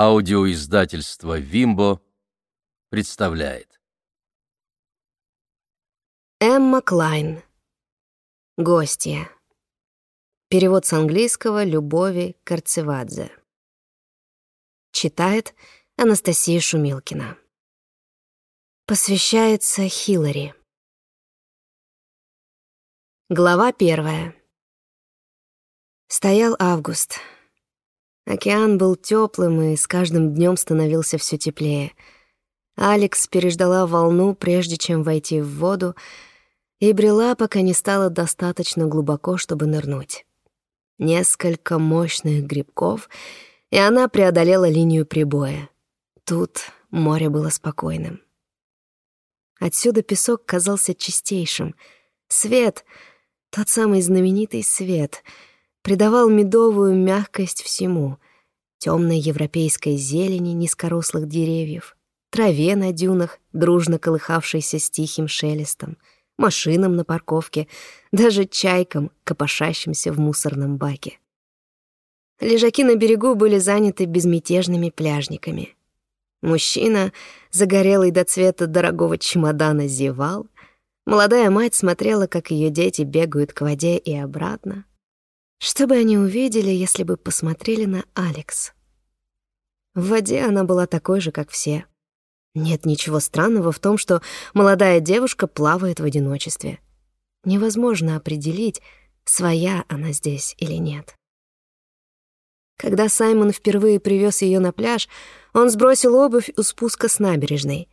Аудиоиздательство «Вимбо» представляет. Эмма Клайн. Гостья. Перевод с английского Любови Карцевадзе. Читает Анастасия Шумилкина. Посвящается Хиллари. Глава первая. Стоял август. Океан был теплым и с каждым днем становился все теплее. Алекс переждала волну, прежде чем войти в воду, и брела, пока не стало достаточно глубоко, чтобы нырнуть. Несколько мощных грибков, и она преодолела линию прибоя. Тут море было спокойным. Отсюда песок казался чистейшим. Свет, тот самый знаменитый свет — придавал медовую мягкость всему — темной европейской зелени низкорослых деревьев, траве на дюнах, дружно колыхавшейся с тихим шелестом, машинам на парковке, даже чайкам, копошащимся в мусорном баке. Лежаки на берегу были заняты безмятежными пляжниками. Мужчина, загорелый до цвета дорогого чемодана, зевал. Молодая мать смотрела, как ее дети бегают к воде и обратно. Что бы они увидели, если бы посмотрели на Алекс? В воде она была такой же, как все. Нет ничего странного в том, что молодая девушка плавает в одиночестве. Невозможно определить, своя она здесь или нет. Когда Саймон впервые привез ее на пляж, он сбросил обувь у спуска с набережной.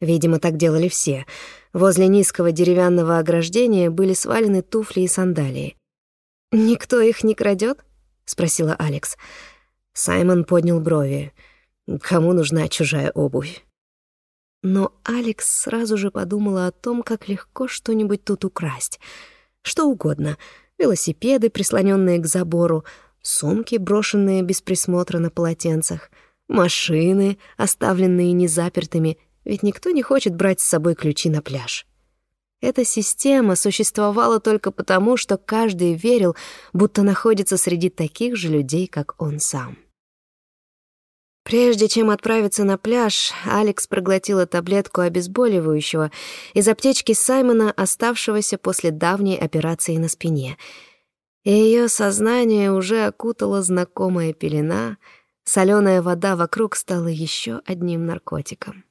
Видимо, так делали все. Возле низкого деревянного ограждения были свалены туфли и сандалии. «Никто их не крадет? спросила Алекс. Саймон поднял брови. «Кому нужна чужая обувь?» Но Алекс сразу же подумала о том, как легко что-нибудь тут украсть. Что угодно. Велосипеды, прислоненные к забору, сумки, брошенные без присмотра на полотенцах, машины, оставленные незапертыми, ведь никто не хочет брать с собой ключи на пляж. Эта система существовала только потому, что каждый верил, будто находится среди таких же людей, как он сам. Прежде чем отправиться на пляж, Алекс проглотила таблетку обезболивающего из аптечки Саймона, оставшегося после давней операции на спине. И ее сознание уже окутала знакомая пелена, соленая вода вокруг стала еще одним наркотиком.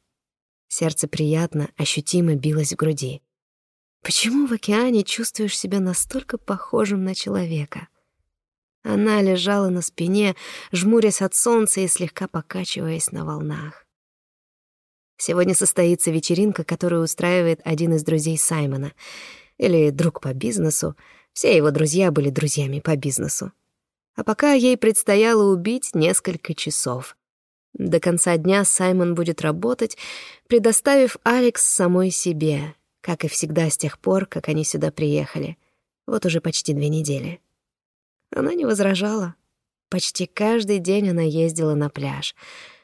Сердце приятно, ощутимо билось в груди. Почему в океане чувствуешь себя настолько похожим на человека? Она лежала на спине, жмурясь от солнца и слегка покачиваясь на волнах. Сегодня состоится вечеринка, которую устраивает один из друзей Саймона. Или друг по бизнесу. Все его друзья были друзьями по бизнесу. А пока ей предстояло убить несколько часов. До конца дня Саймон будет работать, предоставив Алекс самой себе, как и всегда с тех пор, как они сюда приехали. Вот уже почти две недели. Она не возражала. Почти каждый день она ездила на пляж,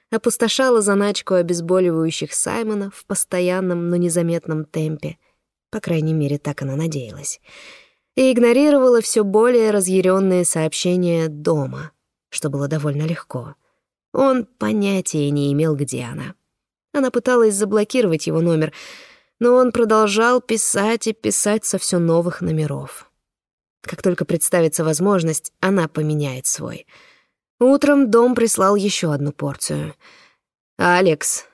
опустошала заначку обезболивающих Саймона в постоянном, но незаметном темпе. По крайней мере, так она надеялась. И игнорировала все более разъяренные сообщения дома, что было довольно легко. Он понятия не имел, где она. Она пыталась заблокировать его номер — но он продолжал писать и писать со все новых номеров. Как только представится возможность, она поменяет свой. Утром дом прислал еще одну порцию. «Алекс!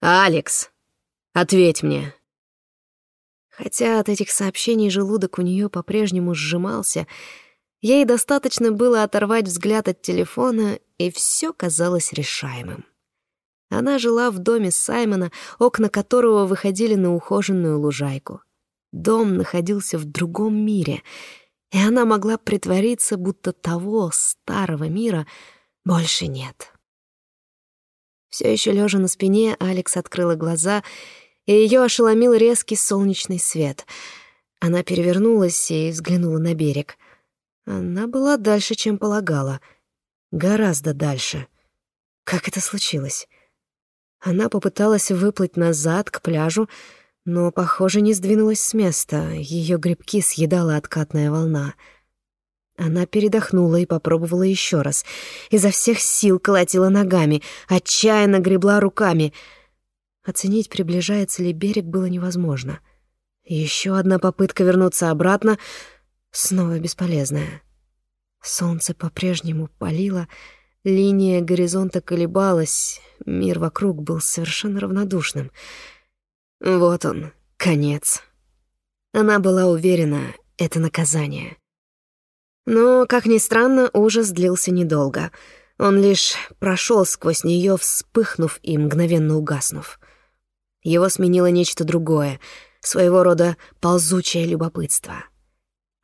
Алекс! Ответь мне!» Хотя от этих сообщений желудок у нее по-прежнему сжимался, ей достаточно было оторвать взгляд от телефона, и все казалось решаемым. Она жила в доме Саймона, окна которого выходили на ухоженную лужайку. Дом находился в другом мире, и она могла притвориться, будто того старого мира больше нет. Все еще лежа на спине, Алекс открыла глаза, и ее ошеломил резкий солнечный свет. Она перевернулась и взглянула на берег. Она была дальше, чем полагала. Гораздо дальше. Как это случилось? Она попыталась выплыть назад к пляжу, но, похоже, не сдвинулась с места. Ее грибки съедала откатная волна. Она передохнула и попробовала еще раз. Изо всех сил колотила ногами, отчаянно гребла руками. Оценить, приближается ли берег, было невозможно. Еще одна попытка вернуться обратно, снова бесполезная. Солнце по-прежнему палило, линия горизонта колебалась, мир вокруг был совершенно равнодушным. Вот он, конец. Она была уверена, это наказание. Но, как ни странно, ужас длился недолго. Он лишь прошел сквозь нее, вспыхнув и мгновенно угаснув. Его сменило нечто другое, своего рода ползучее любопытство.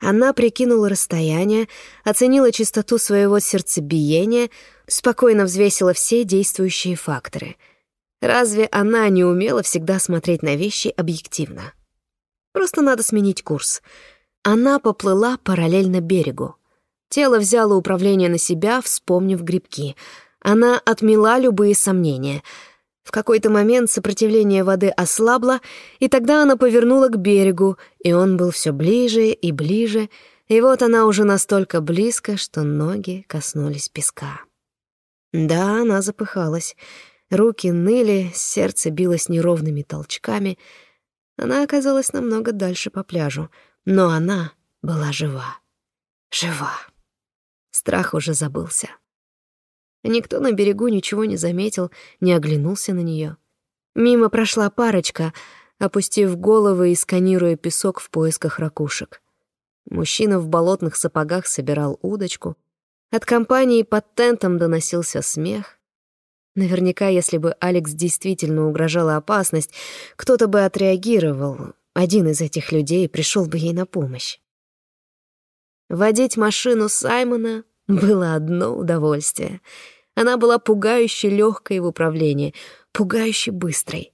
Она прикинула расстояние, оценила частоту своего сердцебиения, спокойно взвесила все действующие факторы. Разве она не умела всегда смотреть на вещи объективно? Просто надо сменить курс — она поплыла параллельно берегу. Тело взяло управление на себя, вспомнив грибки. Она отмела любые сомнения. В какой-то момент сопротивление воды ослабло, и тогда она повернула к берегу, и он был все ближе и ближе, и вот она уже настолько близко, что ноги коснулись песка. Да, она запыхалась. Руки ныли, сердце билось неровными толчками. Она оказалась намного дальше по пляжу — но она была жива. Жива. Страх уже забылся. Никто на берегу ничего не заметил, не оглянулся на нее. Мимо прошла парочка, опустив головы и сканируя песок в поисках ракушек. Мужчина в болотных сапогах собирал удочку. От компании под тентом доносился смех. Наверняка, если бы Алекс действительно угрожала опасность, кто-то бы отреагировал, один из этих людей пришел бы ей на помощь. Водить машину Саймона было одно удовольствие. Она была пугающе легкой в управлении, пугающе быстрой.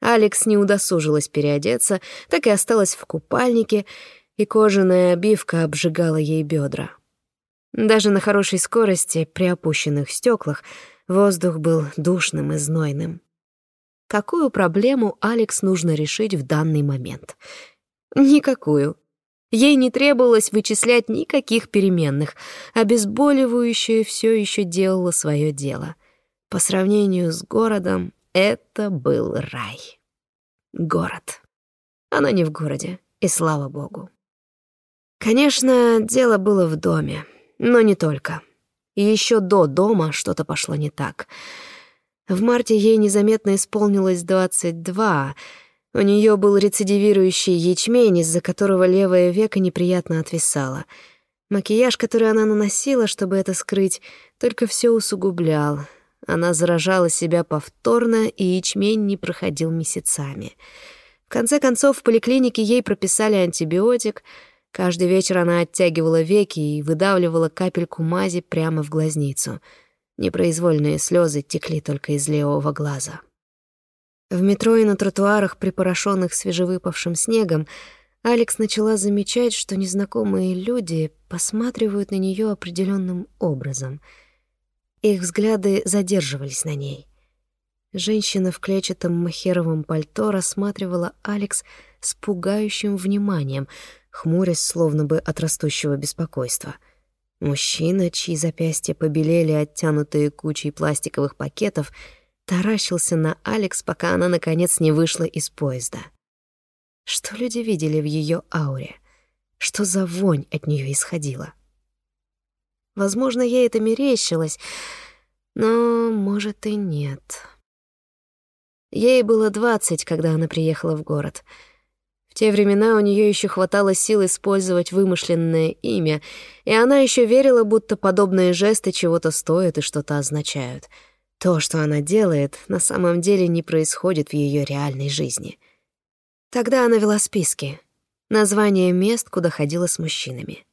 Алекс не удосужилась переодеться, так и осталась в купальнике, и кожаная обивка обжигала ей бедра. Даже на хорошей скорости, при опущенных стеклах, воздух был душным и знойным. Какую проблему Алекс нужно решить в данный момент? Никакую. Ей не требовалось вычислять никаких переменных. Обезболивающее все еще делало свое дело. По сравнению с городом, это был рай. Город. Она не в городе, и слава богу. Конечно, дело было в доме, но не только. Еще до дома что-то пошло не так — в марте ей незаметно исполнилось 22. У нее был рецидивирующий ячмень, из-за которого левое веко неприятно отвисало. Макияж, который она наносила, чтобы это скрыть, только все усугублял. Она заражала себя повторно, и ячмень не проходил месяцами. В конце концов, в поликлинике ей прописали антибиотик. Каждый вечер она оттягивала веки и выдавливала капельку мази прямо в глазницу — Непроизвольные слезы текли только из левого глаза. В метро и на тротуарах, припорошенных свежевыпавшим снегом, Алекс начала замечать, что незнакомые люди посматривают на нее определенным образом. Их взгляды задерживались на ней. Женщина в клетчатом махеровом пальто рассматривала Алекс с пугающим вниманием, хмурясь словно бы от растущего беспокойства — Мужчина, чьи запястья побелели, оттянутые кучей пластиковых пакетов, таращился на Алекс, пока она, наконец, не вышла из поезда. Что люди видели в ее ауре? Что за вонь от нее исходила? Возможно, ей это мерещилось, но, может, и нет. Ей было двадцать, когда она приехала в город — в те времена у нее еще хватало сил использовать вымышленное имя, и она еще верила, будто подобные жесты чего-то стоят и что-то означают. То, что она делает, на самом деле не происходит в ее реальной жизни. Тогда она вела списки, названия мест, куда ходила с мужчинами.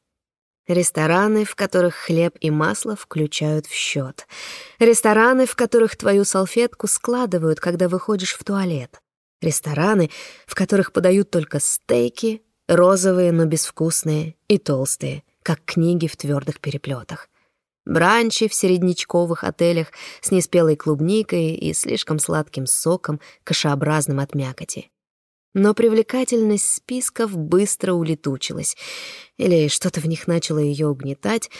Рестораны, в которых хлеб и масло включают в счет. Рестораны, в которых твою салфетку складывают, когда выходишь в туалет. Рестораны, в которых подают только стейки, розовые, но безвкусные, и толстые, как книги в твердых переплетах. Бранчи в середнячковых отелях с неспелой клубникой и слишком сладким соком, кашеобразным от мякоти. Но привлекательность списков быстро улетучилась, или что-то в них начало ее угнетать,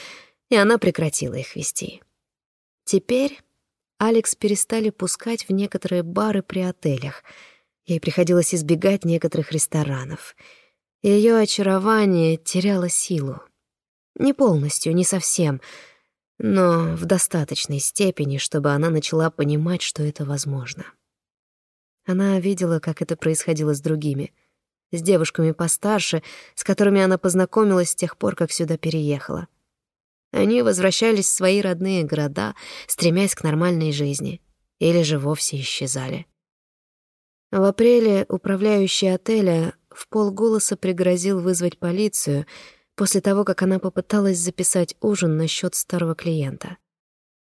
и она прекратила их вести. Теперь Алекс перестали пускать в некоторые бары при отелях. Ей приходилось избегать некоторых ресторанов. Ее очарование теряло силу. Не полностью, не совсем, но в достаточной степени, чтобы она начала понимать, что это возможно. Она видела, как это происходило с другими, с девушками постарше, с которыми она познакомилась с тех пор, как сюда переехала. Они возвращались в свои родные города, стремясь к нормальной жизни, или же вовсе исчезали. В апреле управляющий отеля в полголоса пригрозил вызвать полицию — после того, как она попыталась записать ужин на счет старого клиента.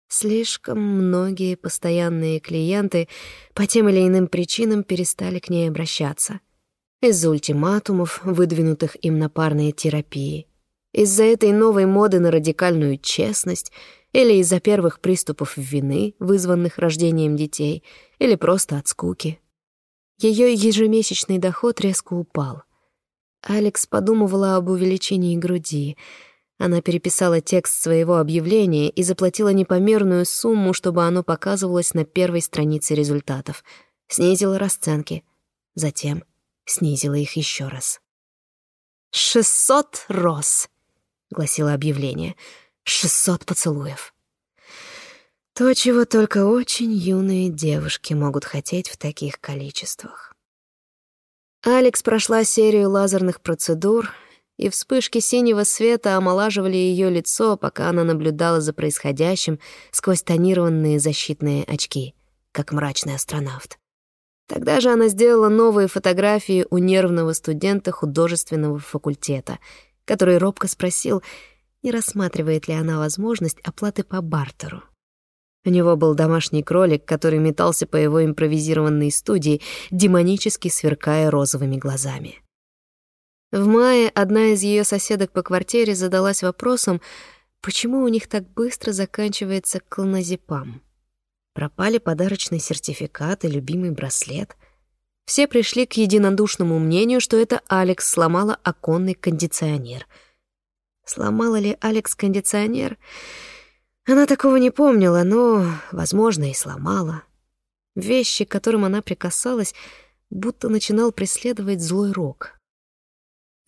Слишком многие постоянные клиенты по тем или иным причинам перестали к ней обращаться. Из-за ультиматумов, выдвинутых им на парные терапии, из-за этой новой моды на радикальную честность или из-за первых приступов вины, вызванных рождением детей, или просто от скуки. Ее ежемесячный доход резко упал — Алекс подумывала об увеличении груди. Она переписала текст своего объявления и заплатила непомерную сумму, чтобы оно показывалось на первой странице результатов. Снизила расценки. Затем снизила их еще раз. «Шестьсот роз!» — гласило объявление. «Шестьсот поцелуев!» То, чего только очень юные девушки могут хотеть в таких количествах. Алекс прошла серию лазерных процедур, и вспышки синего света омолаживали ее лицо, пока она наблюдала за происходящим сквозь тонированные защитные очки, как мрачный астронавт. Тогда же она сделала новые фотографии у нервного студента художественного факультета, который робко спросил, не рассматривает ли она возможность оплаты по бартеру. У него был домашний кролик, который метался по его импровизированной студии, демонически сверкая розовыми глазами. В мае одна из ее соседок по квартире задалась вопросом, почему у них так быстро заканчивается клоназепам. Пропали подарочный сертификат и любимый браслет. Все пришли к единодушному мнению, что это Алекс сломала оконный кондиционер. Сломала ли Алекс кондиционер? Она такого не помнила, но, возможно, и сломала. Вещи, к которым она прикасалась, будто начинал преследовать злой рок.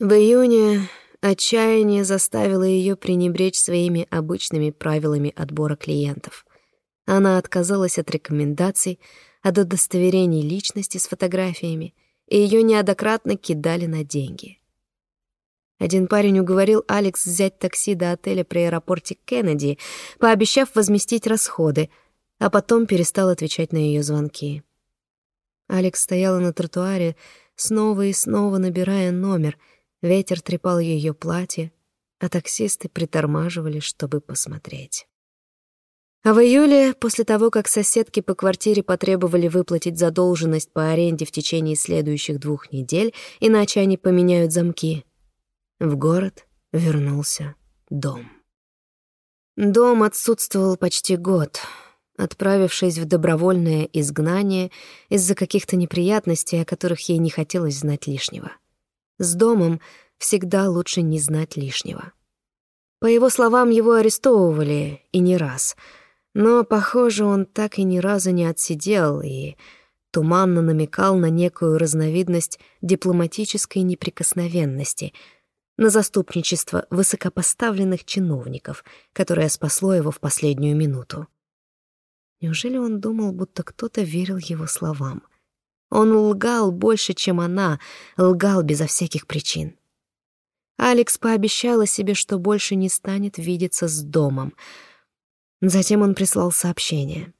В июне отчаяние заставило ее пренебречь своими обычными правилами отбора клиентов. Она отказалась от рекомендаций, от удостоверений личности с фотографиями, и ее неоднократно кидали на деньги — один парень уговорил Алекс взять такси до отеля при аэропорте Кеннеди, пообещав возместить расходы, а потом перестал отвечать на ее звонки. Алекс стояла на тротуаре, снова и снова набирая номер. Ветер трепал ее платье, а таксисты притормаживали, чтобы посмотреть. А в июле, после того, как соседки по квартире потребовали выплатить задолженность по аренде в течение следующих двух недель, иначе они поменяют замки, в город вернулся дом. Дом отсутствовал почти год, отправившись в добровольное изгнание из-за каких-то неприятностей, о которых ей не хотелось знать лишнего. С домом всегда лучше не знать лишнего. По его словам, его арестовывали, и не раз. Но, похоже, он так и ни разу не отсидел и туманно намекал на некую разновидность дипломатической неприкосновенности — на заступничество высокопоставленных чиновников, которое спасло его в последнюю минуту. Неужели он думал, будто кто-то верил его словам? Он лгал больше, чем она, лгал безо всяких причин. Алекс пообещала себе, что больше не станет видеться с домом. Затем он прислал сообщение.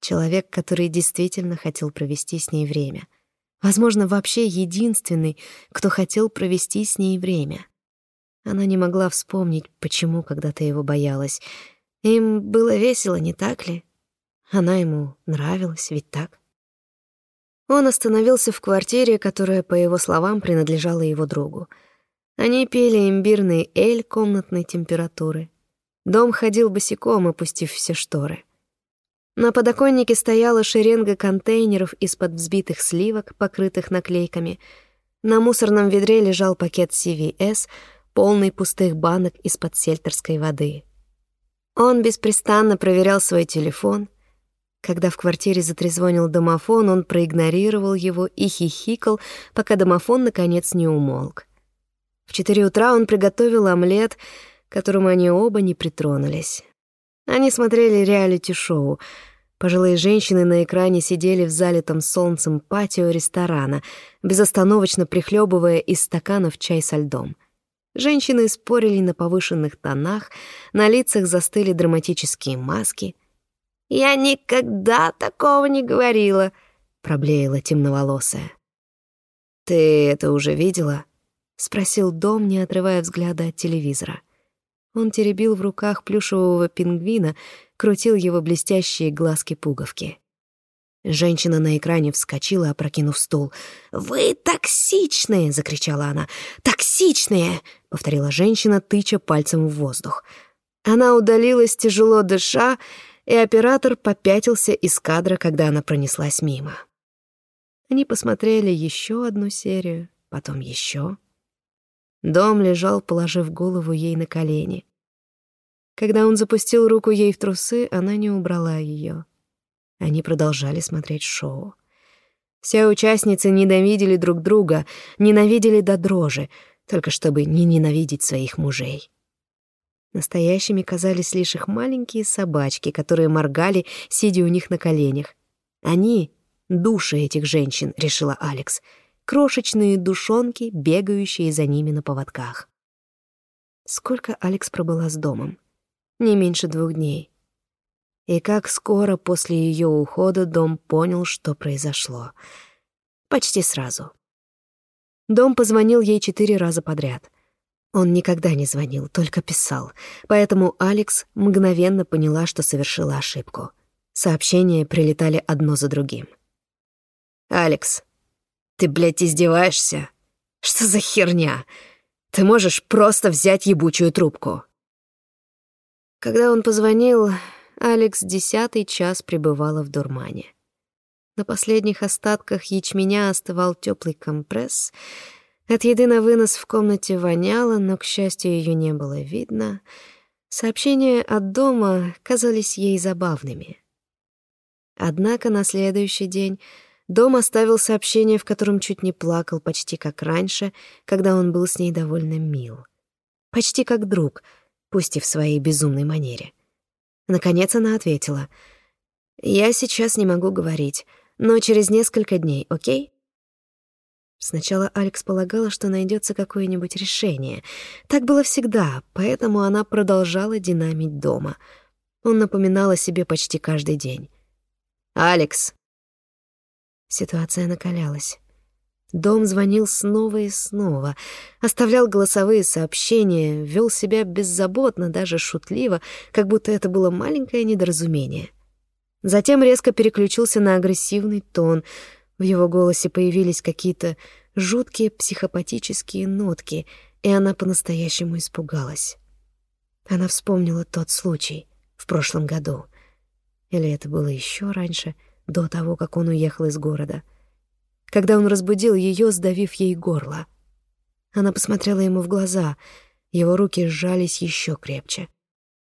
Человек, который действительно хотел провести с ней время — Возможно, вообще единственный, кто хотел провести с ней время. Она не могла вспомнить, почему когда-то его боялась. Им было весело, не так ли? Она ему нравилась, ведь так? Он остановился в квартире, которая, по его словам, принадлежала его другу. Они пели имбирный эль комнатной температуры. Дом ходил босиком, опустив все шторы. На подоконнике стояла шеренга контейнеров из-под взбитых сливок, покрытых наклейками. На мусорном ведре лежал пакет CVS, полный пустых банок из-под сельтерской воды. Он беспрестанно проверял свой телефон. Когда в квартире затрезвонил домофон, он проигнорировал его и хихикал, пока домофон наконец не умолк. В четыре утра он приготовил омлет, к которому они оба не притронулись. Они смотрели реалити-шоу. Пожилые женщины на экране сидели в залитом солнцем патио ресторана, безостановочно прихлебывая из стаканов чай со льдом — Женщины спорили на повышенных тонах, на лицах застыли драматические маски. «Я никогда такого не говорила», — проблеяла темноволосая. «Ты это уже видела?» — спросил Дом, не отрывая взгляда от телевизора. Он теребил в руках плюшевого пингвина, крутил его блестящие глазки-пуговки. Женщина на экране вскочила, опрокинув стул. «Вы токсичные!» — закричала она. «Токсичные!» — повторила женщина, тыча пальцем в воздух. Она удалилась, тяжело дыша, и оператор попятился из кадра, когда она пронеслась мимо. Они посмотрели еще одну серию, потом еще. Дом лежал, положив голову ей на колени. Когда он запустил руку ей в трусы, она не убрала ее. Они продолжали смотреть шоу. Все участницы ненавидели друг друга, ненавидели до дрожи, только чтобы не ненавидеть своих мужей. Настоящими казались лишь их маленькие собачки, которые моргали, сидя у них на коленях. Они — души этих женщин, решила Алекс. Крошечные душонки, бегающие за ними на поводках. Сколько Алекс пробыла с домом? Не меньше двух дней. И как скоро после ее ухода дом понял, что произошло. Почти сразу. Дом позвонил ей четыре раза подряд. Он никогда не звонил, только писал. Поэтому Алекс мгновенно поняла, что совершила ошибку. Сообщения прилетали одно за другим. «Алекс, ты, блядь, издеваешься? Что за херня? Ты можешь просто взять ебучую трубку?» Когда он позвонил, Алекс десятый час пребывала в дурмане. На последних остатках ячменя остывал теплый компресс. От еды на вынос в комнате воняло, но, к счастью, ее не было видно. Сообщения от дома казались ей забавными. Однако на следующий день дом оставил сообщение, в котором чуть не плакал, почти как раньше, когда он был с ней довольно мил. Почти как друг, пусть и в своей безумной манере. Наконец она ответила. «Я сейчас не могу говорить, но через несколько дней, окей?» Сначала Алекс полагала, что найдется какое-нибудь решение. Так было всегда, поэтому она продолжала динамить дома. Он напоминал о себе почти каждый день. «Алекс!» Ситуация накалялась. Дом звонил снова и снова, оставлял голосовые сообщения, вел себя беззаботно, даже шутливо, как будто это было маленькое недоразумение. Затем резко переключился на агрессивный тон. В его голосе появились какие-то жуткие психопатические нотки, и она по-настоящему испугалась. Она вспомнила тот случай в прошлом году. Или это было еще раньше, до того, как он уехал из города — когда он разбудил ее, сдавив ей горло. Она посмотрела ему в глаза, его руки сжались еще крепче.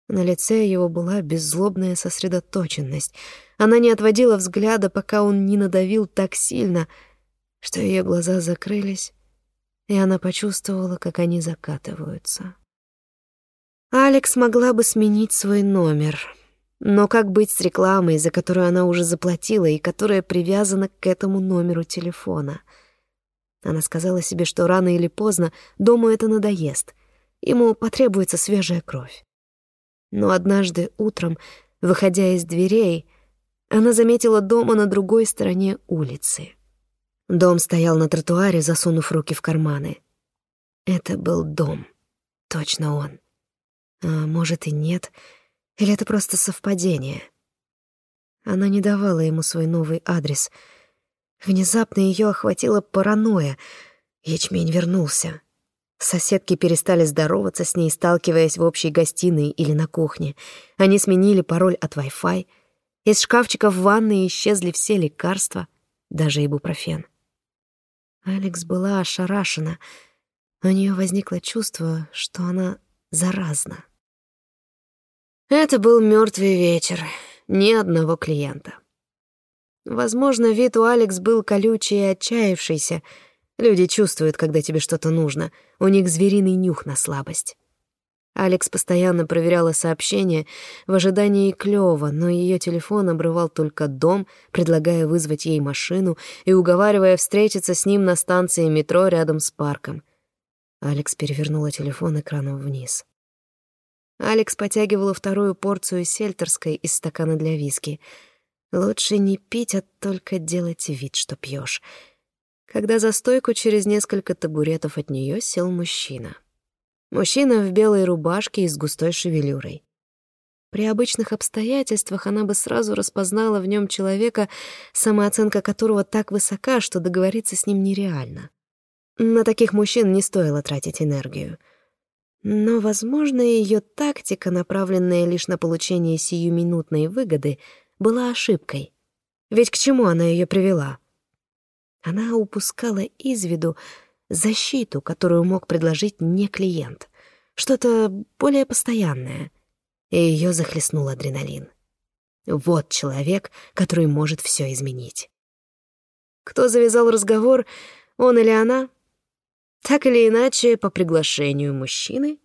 На лице его была беззлобная сосредоточенность. Она не отводила взгляда, пока он не надавил так сильно, что ее глаза закрылись, и она почувствовала, как они закатываются. Алекс могла бы сменить свой номер — но как быть с рекламой, за которую она уже заплатила и которая привязана к этому номеру телефона? Она сказала себе, что рано или поздно дому это надоест. Ему потребуется свежая кровь. Но однажды утром, выходя из дверей, она заметила дома на другой стороне улицы. Дом стоял на тротуаре, засунув руки в карманы. Это был дом. Точно он. А может и нет — или это просто совпадение? Она не давала ему свой новый адрес. Внезапно ее охватила паранойя. Ячмень вернулся. Соседки перестали здороваться с ней, сталкиваясь в общей гостиной или на кухне. Они сменили пароль от Wi-Fi. Из шкафчика в ванной исчезли все лекарства, даже ибупрофен. Алекс была ошарашена. У нее возникло чувство, что она заразна. Это был мертвый вечер, ни одного клиента. Возможно, вид у Алекс был колючий и отчаявшийся. Люди чувствуют, когда тебе что-то нужно. У них звериный нюх на слабость. Алекс постоянно проверяла сообщения в ожидании клёва, но ее телефон обрывал только дом, предлагая вызвать ей машину и уговаривая встретиться с ним на станции метро рядом с парком. Алекс перевернула телефон экраном вниз. Алекс потягивала вторую порцию сельтерской из стакана для виски. Лучше не пить, а только делать вид, что пьешь. Когда за стойку через несколько табуретов от нее сел мужчина. Мужчина в белой рубашке и с густой шевелюрой. При обычных обстоятельствах она бы сразу распознала в нем человека, самооценка которого так высока, что договориться с ним нереально. На таких мужчин не стоило тратить энергию. Но, возможно, ее тактика, направленная лишь на получение сиюминутной выгоды, была ошибкой. Ведь к чему она ее привела? Она упускала из виду защиту, которую мог предложить не клиент. Что-то более постоянное. И ее захлестнул адреналин. Вот человек, который может все изменить. Кто завязал разговор, он или она? Так или иначе, по приглашению мужчины,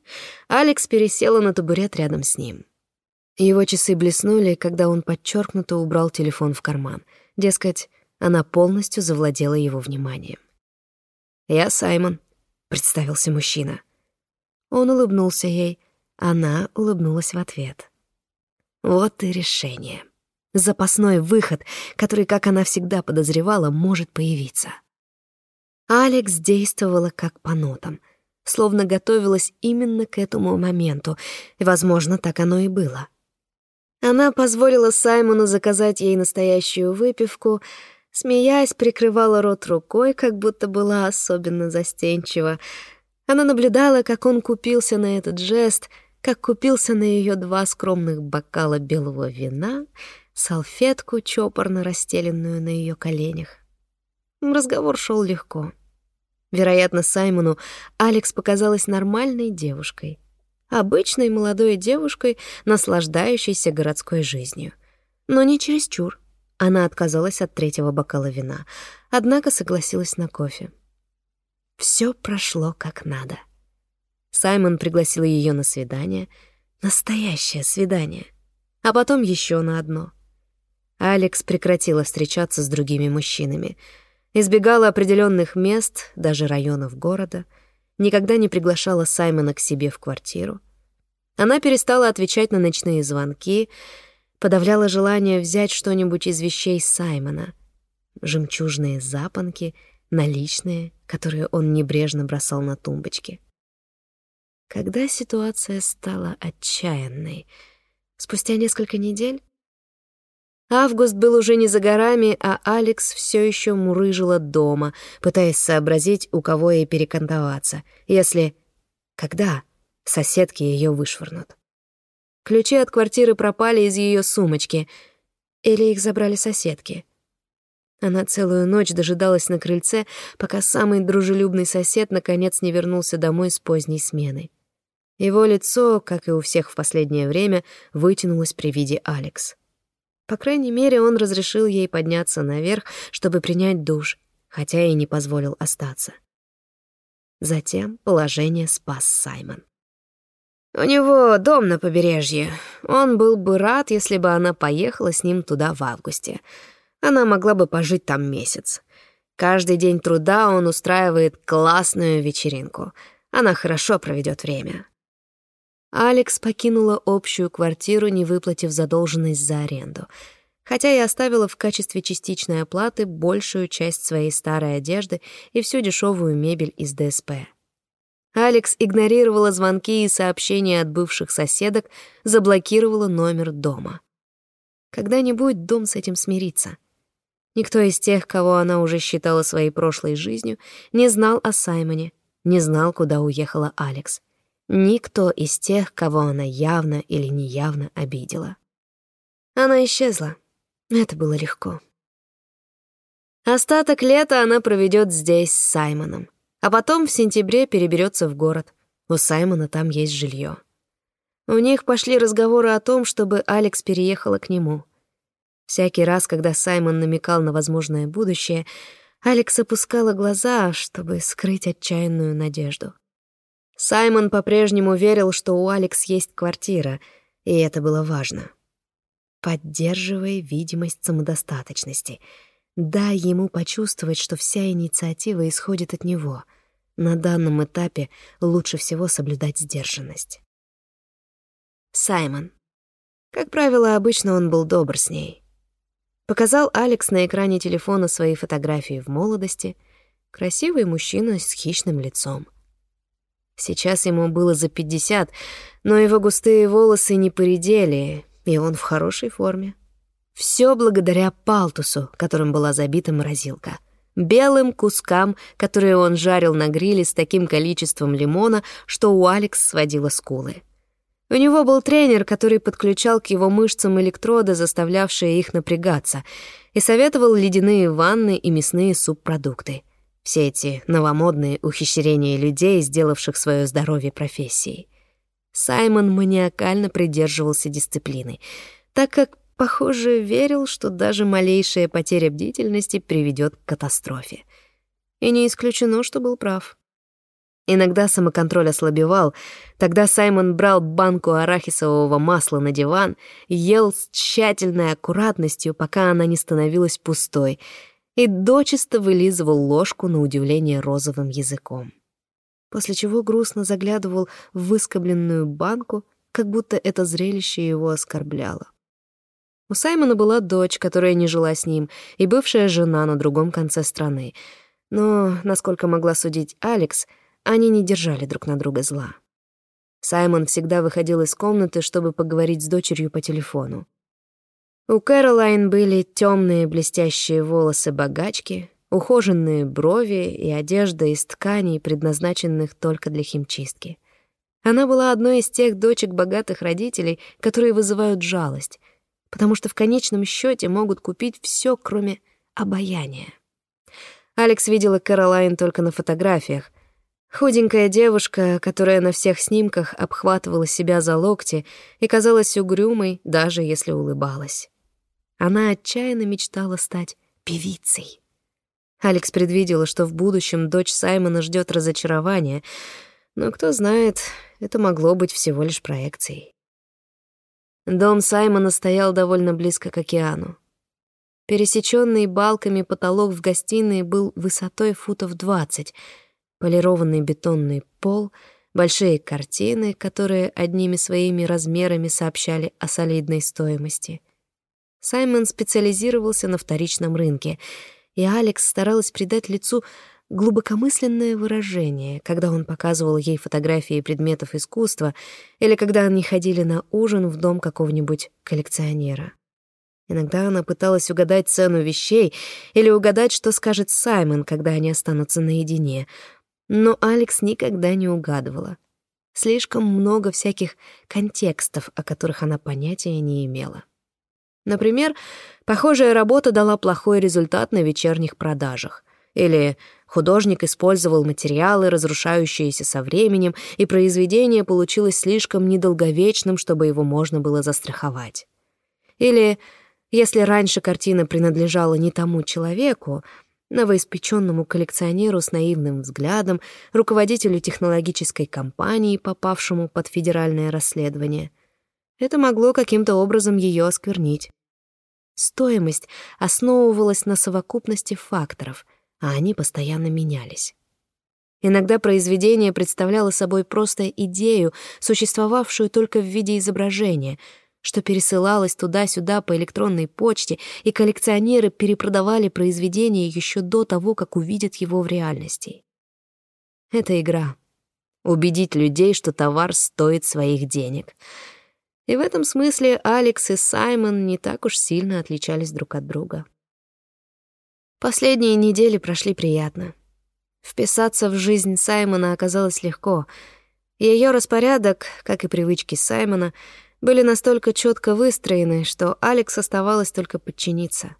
Алекс пересела на табурет рядом с ним. Его часы блеснули, когда он подчеркнуто убрал телефон в карман. Дескать, она полностью завладела его вниманием. «Я Саймон», — представился мужчина. Он улыбнулся ей, она улыбнулась в ответ. Вот и решение. Запасной выход, который, как она всегда подозревала, может появиться. Алекс действовала как по нотам, словно готовилась именно к этому моменту, и, возможно, так оно и было. Она позволила Саймону заказать ей настоящую выпивку — Смеясь, прикрывала рот рукой, как будто была особенно застенчива. Она наблюдала, как он купился на этот жест, как купился на ее два скромных бокала белого вина, салфетку, чопорно расстеленную на ее коленях. Разговор шел легко. Вероятно, Саймону Алекс показалась нормальной девушкой. Обычной молодой девушкой, наслаждающейся городской жизнью. Но не чересчур. Она отказалась от третьего бокала вина, однако согласилась на кофе. Все прошло как надо. Саймон пригласил ее на свидание, настоящее свидание, а потом еще на одно. Алекс прекратила встречаться с другими мужчинами, избегала определенных мест, даже районов города, никогда не приглашала Саймона к себе в квартиру. Она перестала отвечать на ночные звонки, подавляло желание взять что-нибудь из вещей Саймона. Жемчужные запонки, наличные, которые он небрежно бросал на тумбочки. Когда ситуация стала отчаянной? Спустя несколько недель? Август был уже не за горами, а Алекс все еще мурыжила дома, пытаясь сообразить, у кого ей перекантоваться, если... Когда соседки ее вышвырнут? Ключи от квартиры пропали из ее сумочки. Или их забрали соседки. Она целую ночь дожидалась на крыльце, пока самый дружелюбный сосед наконец не вернулся домой с поздней смены. Его лицо, как и у всех в последнее время, вытянулось при виде Алекс. По крайней мере, он разрешил ей подняться наверх, чтобы принять душ, хотя и не позволил остаться. Затем положение спас Саймон. У него дом на побережье. Он был бы рад, если бы она поехала с ним туда в августе. Она могла бы пожить там месяц. Каждый день труда он устраивает классную вечеринку. Она хорошо проведет время. Алекс покинула общую квартиру, не выплатив задолженность за аренду, хотя и оставила в качестве частичной оплаты большую часть своей старой одежды и всю дешевую мебель из ДСП. Алекс игнорировала звонки и сообщения от бывших соседок, заблокировала номер дома. Когда-нибудь дом с этим смирится. Никто из тех, кого она уже считала своей прошлой жизнью, не знал о Саймоне, не знал, куда уехала Алекс. Никто из тех, кого она явно или неявно обидела. Она исчезла, Это было легко. Остаток лета она проведет здесь с Саймоном, а потом в сентябре переберется в город. У Саймона там есть жилье. У них пошли разговоры о том, чтобы Алекс переехала к нему. Всякий раз, когда Саймон намекал на возможное будущее, Алекс опускала глаза, чтобы скрыть отчаянную надежду. Саймон по-прежнему верил, что у Алекс есть квартира, и это было важно. Поддерживая видимость самодостаточности. Дай ему почувствовать, что вся инициатива исходит от него. На данном этапе лучше всего соблюдать сдержанность. Саймон. Как правило, обычно он был добр с ней. Показал Алекс на экране телефона свои фотографии в молодости. Красивый мужчина с хищным лицом. Сейчас ему было за пятьдесят, но его густые волосы не поредели, и он в хорошей форме. Все благодаря палтусу, которым была забита морозилка. Белым кускам, которые он жарил на гриле с таким количеством лимона, что у Алекс сводила скулы. У него был тренер, который подключал к его мышцам электроды, заставлявшие их напрягаться, и советовал ледяные ванны и мясные субпродукты. Все эти новомодные ухищрения людей, сделавших свое здоровье профессией. Саймон маниакально придерживался дисциплины, так как, похоже, верил, что даже малейшая потеря бдительности приведет к катастрофе. И не исключено, что был прав. Иногда самоконтроль ослабевал. Тогда Саймон брал банку арахисового масла на диван, ел с тщательной аккуратностью, пока она не становилась пустой, и дочисто вылизывал ложку на удивление розовым языком. После чего грустно заглядывал в выскобленную банку, как будто это зрелище его оскорбляло. У Саймона была дочь, которая не жила с ним, и бывшая жена на другом конце страны. Но, насколько могла судить Алекс, они не держали друг на друга зла. Саймон всегда выходил из комнаты, чтобы поговорить с дочерью по телефону. У Кэролайн были темные блестящие волосы богачки, ухоженные брови и одежда из тканей, предназначенных только для химчистки. Она была одной из тех дочек богатых родителей, которые вызывают жалость, потому что в конечном счете могут купить все, кроме обаяния. Алекс видела Кэролайн только на фотографиях, Худенькая девушка, которая на всех снимках обхватывала себя за локти и казалась угрюмой, даже если улыбалась. Она отчаянно мечтала стать певицей. Алекс предвидела, что в будущем дочь Саймона ждет разочарования, но кто знает, это могло быть всего лишь проекцией. Дом Саймона стоял довольно близко к океану. Пересеченный балками потолок в гостиной был высотой футов двадцать — полированный бетонный пол, большие картины, которые одними своими размерами сообщали о солидной стоимости. Саймон специализировался на вторичном рынке, и Алекс старалась придать лицу глубокомысленное выражение, когда он показывал ей фотографии предметов искусства или когда они ходили на ужин в дом какого-нибудь коллекционера. Иногда она пыталась угадать цену вещей или угадать, что скажет Саймон, когда они останутся наедине — но Алекс никогда не угадывала. Слишком много всяких контекстов, о которых она понятия не имела. Например, похожая работа дала плохой результат на вечерних продажах. Или художник использовал материалы, разрушающиеся со временем, и произведение получилось слишком недолговечным, чтобы его можно было застраховать. Или если раньше картина принадлежала не тому человеку, новоиспеченному коллекционеру с наивным взглядом, руководителю технологической компании, попавшему под федеральное расследование. Это могло каким-то образом ее осквернить. Стоимость основывалась на совокупности факторов, а они постоянно менялись. Иногда произведение представляло собой просто идею, существовавшую только в виде изображения — что пересылалось туда-сюда по электронной почте, и коллекционеры перепродавали произведение еще до того, как увидят его в реальности. Это игра. Убедить людей, что товар стоит своих денег. И в этом смысле Алекс и Саймон не так уж сильно отличались друг от друга. Последние недели прошли приятно. Вписаться в жизнь Саймона оказалось легко. Ее распорядок, как и привычки Саймона — были настолько четко выстроены, что Алекс оставалось только подчиниться.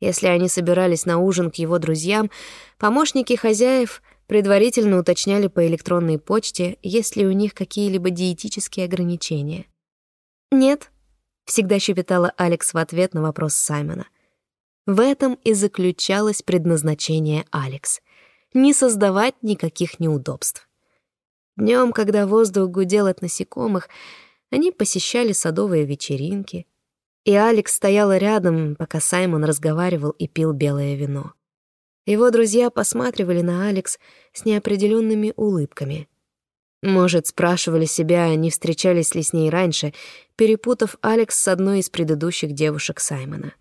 Если они собирались на ужин к его друзьям, помощники хозяев предварительно уточняли по электронной почте, есть ли у них какие-либо диетические ограничения. «Нет», — всегда щебетала Алекс в ответ на вопрос Саймона. В этом и заключалось предназначение Алекс — не создавать никаких неудобств. Днем, когда воздух гудел от насекомых, они посещали садовые вечеринки, и Алекс стояла рядом, пока Саймон разговаривал и пил белое вино. Его друзья посматривали на Алекс с неопределенными улыбками. Может, спрашивали себя, не встречались ли с ней раньше, перепутав Алекс с одной из предыдущих девушек Саймона.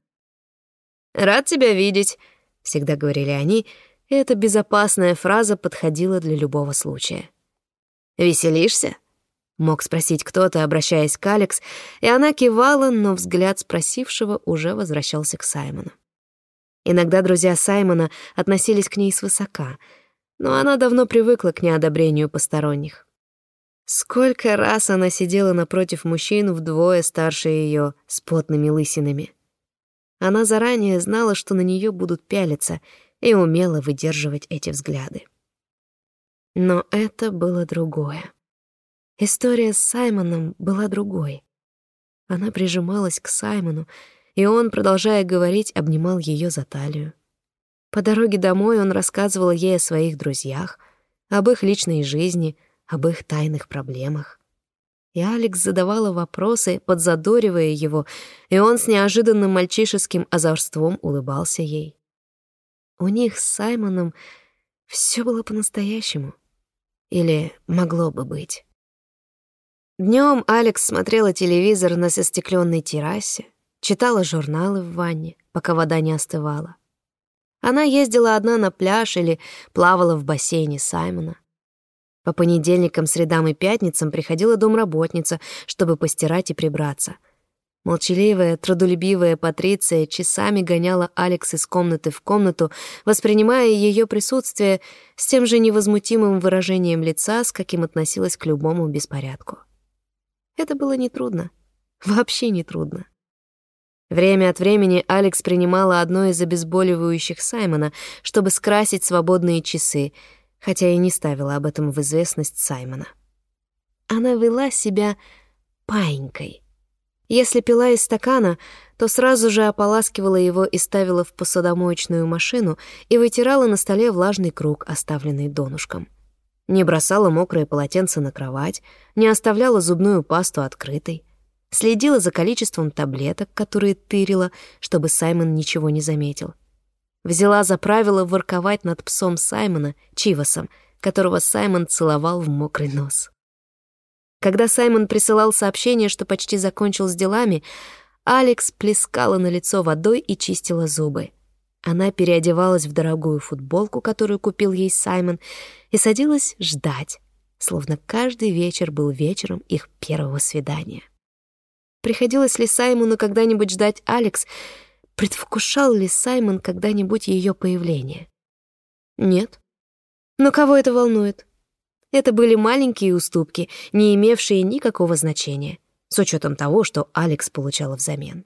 «Рад тебя видеть», — всегда говорили они, и эта безопасная фраза подходила для любого случая. «Веселишься?» — мог спросить кто-то, обращаясь к Алекс, и она кивала, но взгляд спросившего уже возвращался к Саймону. Иногда друзья Саймона относились к ней свысока, но она давно привыкла к неодобрению посторонних. Сколько раз она сидела напротив мужчин вдвое старше ее с потными лысинами. Она заранее знала, что на нее будут пялиться, и умела выдерживать эти взгляды. Но это было другое. История с Саймоном была другой. Она прижималась к Саймону, и он, продолжая говорить, обнимал ее за талию. По дороге домой он рассказывал ей о своих друзьях, об их личной жизни, об их тайных проблемах. И Алекс задавала вопросы, подзадоривая его, и он с неожиданным мальчишеским озорством улыбался ей. У них с Саймоном все было по-настоящему. Или могло бы быть. Днем Алекс смотрела телевизор на застекленной террасе, читала журналы в ванне, пока вода не остывала. Она ездила одна на пляж или плавала в бассейне Саймона. По понедельникам, средам и пятницам приходила домработница, чтобы постирать и прибраться. Молчаливая, трудолюбивая Патриция часами гоняла Алекс из комнаты в комнату, воспринимая ее присутствие с тем же невозмутимым выражением лица, с каким относилась к любому беспорядку. Это было нетрудно. Вообще нетрудно. Время от времени Алекс принимала одно из обезболивающих Саймона, чтобы скрасить свободные часы, хотя и не ставила об этом в известность Саймона. Она вела себя паинькой. Если пила из стакана, то сразу же ополаскивала его и ставила в посудомоечную машину и вытирала на столе влажный круг, оставленный донышком не бросала мокрое полотенце на кровать, не оставляла зубную пасту открытой, следила за количеством таблеток, которые тырила, чтобы Саймон ничего не заметил. Взяла за правило ворковать над псом Саймона, Чивасом, которого Саймон целовал в мокрый нос. Когда Саймон присылал сообщение, что почти закончил с делами, Алекс плескала на лицо водой и чистила зубы. Она переодевалась в дорогую футболку, которую купил ей Саймон, и садилась ждать, словно каждый вечер был вечером их первого свидания. Приходилось ли Саймону когда-нибудь ждать Алекс? Предвкушал ли Саймон когда-нибудь ее появление? Нет. Но кого это волнует? Это были маленькие уступки, не имевшие никакого значения, с учетом того, что Алекс получала взамен.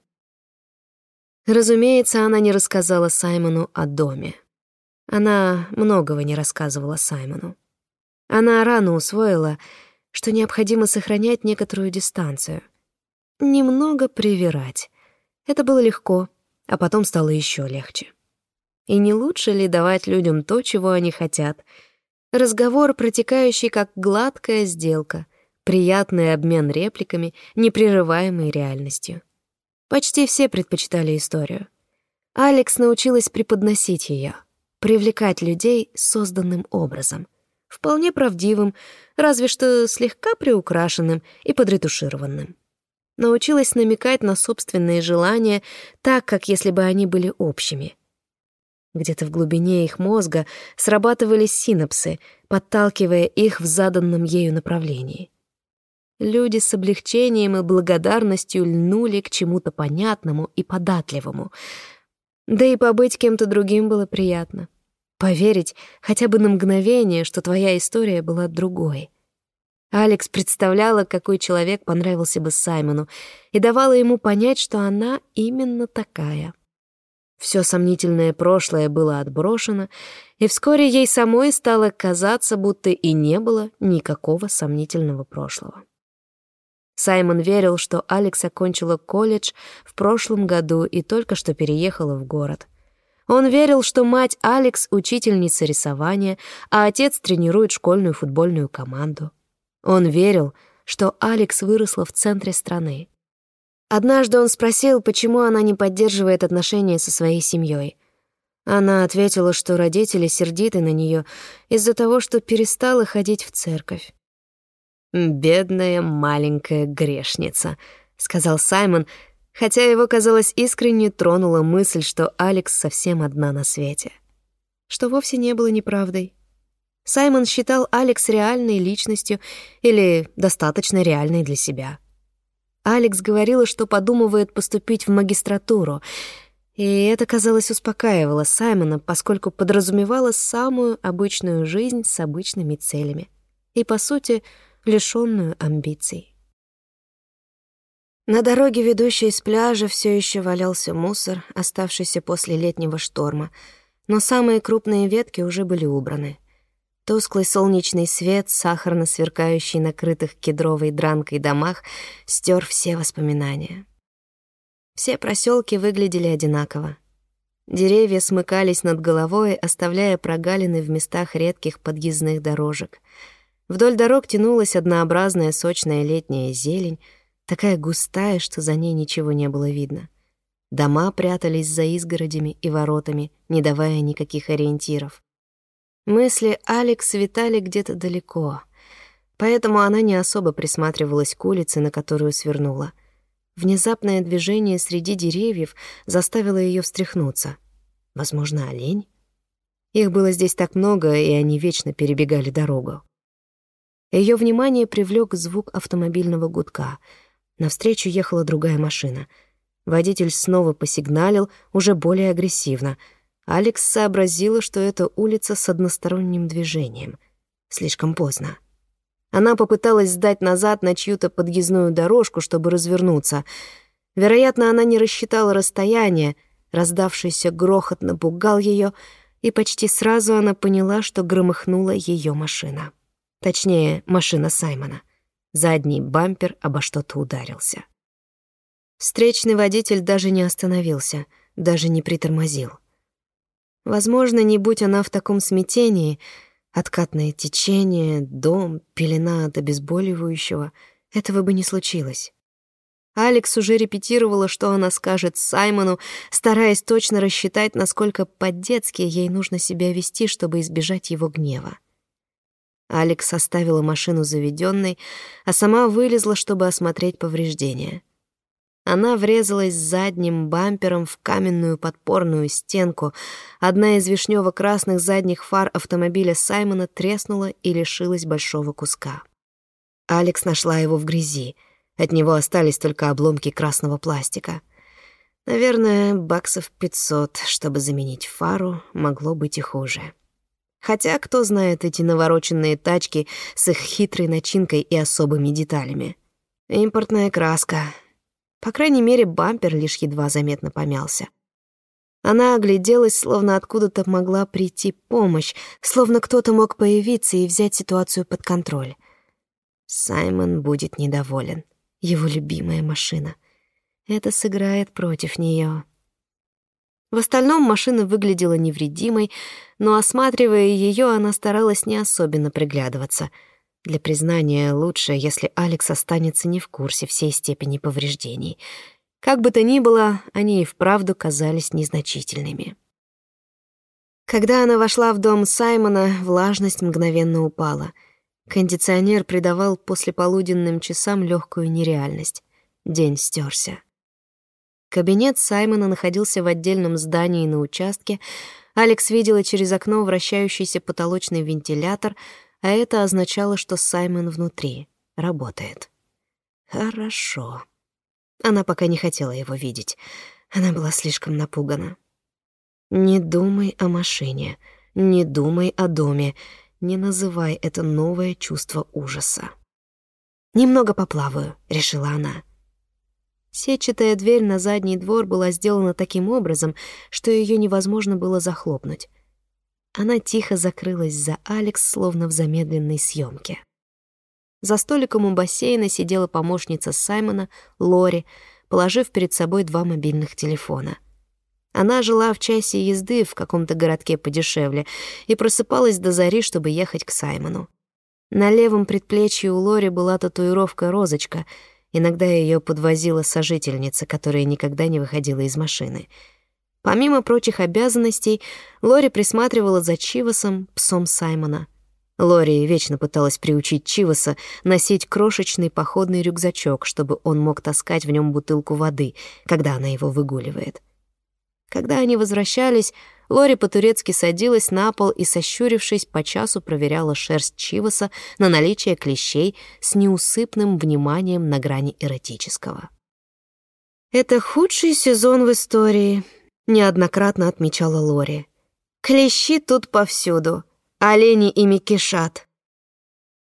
Разумеется, она не рассказала Саймону о доме. Она многого не рассказывала Саймону. Она рано усвоила, что необходимо сохранять некоторую дистанцию. Немного привирать. Это было легко, а потом стало еще легче. И не лучше ли давать людям то, чего они хотят? Разговор, протекающий как гладкая сделка, приятный обмен репликами, непрерываемый реальностью. Почти все предпочитали историю. Алекс научилась преподносить ее, привлекать людей созданным образом, вполне правдивым, разве что слегка приукрашенным и подретушированным. Научилась намекать на собственные желания так, как если бы они были общими. Где-то в глубине их мозга срабатывали синапсы, подталкивая их в заданном ею направлении. Люди с облегчением и благодарностью льнули к чему-то понятному и податливому. Да и побыть кем-то другим было приятно. Поверить хотя бы на мгновение, что твоя история была другой. Алекс представляла, какой человек понравился бы Саймону, и давала ему понять, что она именно такая. Все сомнительное прошлое было отброшено, и вскоре ей самой стало казаться, будто и не было никакого сомнительного прошлого. Саймон верил, что Алекс окончила колледж в прошлом году и только что переехала в город. Он верил, что мать Алекс — учительница рисования, а отец тренирует школьную футбольную команду. Он верил, что Алекс выросла в центре страны. Однажды он спросил, почему она не поддерживает отношения со своей семьей. Она ответила, что родители сердиты на нее из-за того, что перестала ходить в церковь. «Бедная маленькая грешница», — сказал Саймон, хотя его, казалось, искренне тронула мысль, что Алекс совсем одна на свете. Что вовсе не было неправдой. Саймон считал Алекс реальной личностью или достаточно реальной для себя. Алекс говорила, что подумывает поступить в магистратуру, и это, казалось, успокаивало Саймона, поскольку подразумевало самую обычную жизнь с обычными целями и, по сути, лишённую амбиций. На дороге, ведущей с пляжа, все еще валялся мусор, оставшийся после летнего шторма, но самые крупные ветки уже были убраны. Тусклый солнечный свет, сахарно сверкающий на крытых кедровой дранкой домах, стер все воспоминания. Все проселки выглядели одинаково. Деревья смыкались над головой, оставляя прогалины в местах редких подъездных дорожек. Вдоль дорог тянулась однообразная сочная летняя зелень, такая густая, что за ней ничего не было видно. Дома прятались за изгородями и воротами, не давая никаких ориентиров. Мысли Алекс витали где-то далеко, поэтому она не особо присматривалась к улице, на которую свернула. Внезапное движение среди деревьев заставило ее встряхнуться. Возможно, олень? Их было здесь так много, и они вечно перебегали дорогу. Ее внимание привлек звук автомобильного гудка. Навстречу ехала другая машина. Водитель снова посигналил, уже более агрессивно — Алекс сообразила, что это улица с односторонним движением. Слишком поздно. Она попыталась сдать назад на чью-то подъездную дорожку, чтобы развернуться. Вероятно, она не рассчитала расстояние, раздавшийся грохот напугал ее, и почти сразу она поняла, что громыхнула ее машина. Точнее, машина Саймона. Задний бампер обо что-то ударился. Встречный водитель даже не остановился, даже не притормозил. Возможно, не будь она в таком смятении, откатное течение, дом, пелена от обезболивающего, этого бы не случилось. Алекс уже репетировала, что она скажет Саймону, стараясь точно рассчитать, насколько по-детски ей нужно себя вести, чтобы избежать его гнева. Алекс оставила машину заведенной, а сама вылезла, чтобы осмотреть повреждения. Она врезалась задним бампером в каменную подпорную стенку. Одна из вишнево-красных задних фар автомобиля Саймона треснула и лишилась большого куска. Алекс нашла его в грязи. От него остались только обломки красного пластика. Наверное, баксов пятьсот, чтобы заменить фару, могло быть и хуже. Хотя, кто знает эти навороченные тачки с их хитрой начинкой и особыми деталями. Импортная краска, по крайней мере, бампер лишь едва заметно помялся. Она огляделась, словно откуда-то могла прийти помощь, словно кто-то мог появиться и взять ситуацию под контроль. Саймон будет недоволен. Его любимая машина. Это сыграет против нее. В остальном машина выглядела невредимой, но, осматривая ее, она старалась не особенно приглядываться — для признания лучше, если Алекс останется не в курсе всей степени повреждений. Как бы то ни было, они и вправду казались незначительными. Когда она вошла в дом Саймона, влажность мгновенно упала. Кондиционер придавал послеполуденным часам легкую нереальность. День стерся. Кабинет Саймона находился в отдельном здании на участке. Алекс видела через окно вращающийся потолочный вентилятор — а это означало, что Саймон внутри, работает. Хорошо. Она пока не хотела его видеть. Она была слишком напугана. Не думай о машине, не думай о доме, не называй это новое чувство ужаса. «Немного поплаваю», — решила она. Сетчатая дверь на задний двор была сделана таким образом, что ее невозможно было захлопнуть. Она тихо закрылась за Алекс, словно в замедленной съемке. За столиком у бассейна сидела помощница Саймона, Лори, положив перед собой два мобильных телефона. Она жила в часе езды в каком-то городке подешевле и просыпалась до зари, чтобы ехать к Саймону. На левом предплечье у Лори была татуировка «Розочка», Иногда ее подвозила сожительница, которая никогда не выходила из машины. Помимо прочих обязанностей, Лори присматривала за Чивасом, псом Саймона. Лори вечно пыталась приучить Чиваса носить крошечный походный рюкзачок, чтобы он мог таскать в нем бутылку воды, когда она его выгуливает. Когда они возвращались, Лори по-турецки садилась на пол и, сощурившись, по часу проверяла шерсть Чиваса на наличие клещей с неусыпным вниманием на грани эротического. «Это худший сезон в истории», — неоднократно отмечала Лори. «Клещи тут повсюду, олени ими кишат».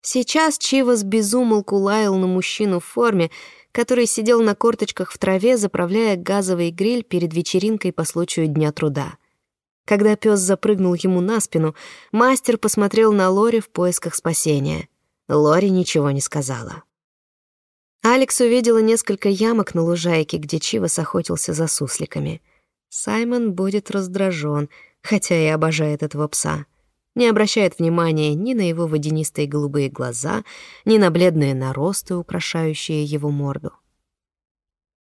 Сейчас Чивас безумолку лаял на мужчину в форме, который сидел на корточках в траве, заправляя газовый гриль перед вечеринкой по случаю Дня труда. Когда пес запрыгнул ему на спину, мастер посмотрел на Лори в поисках спасения. Лори ничего не сказала. Алекс увидела несколько ямок на лужайке, где Чивас охотился за сусликами. Саймон будет раздражен, хотя и обожает этого пса. Не обращает внимания ни на его водянистые голубые глаза, ни на бледные наросты, украшающие его морду.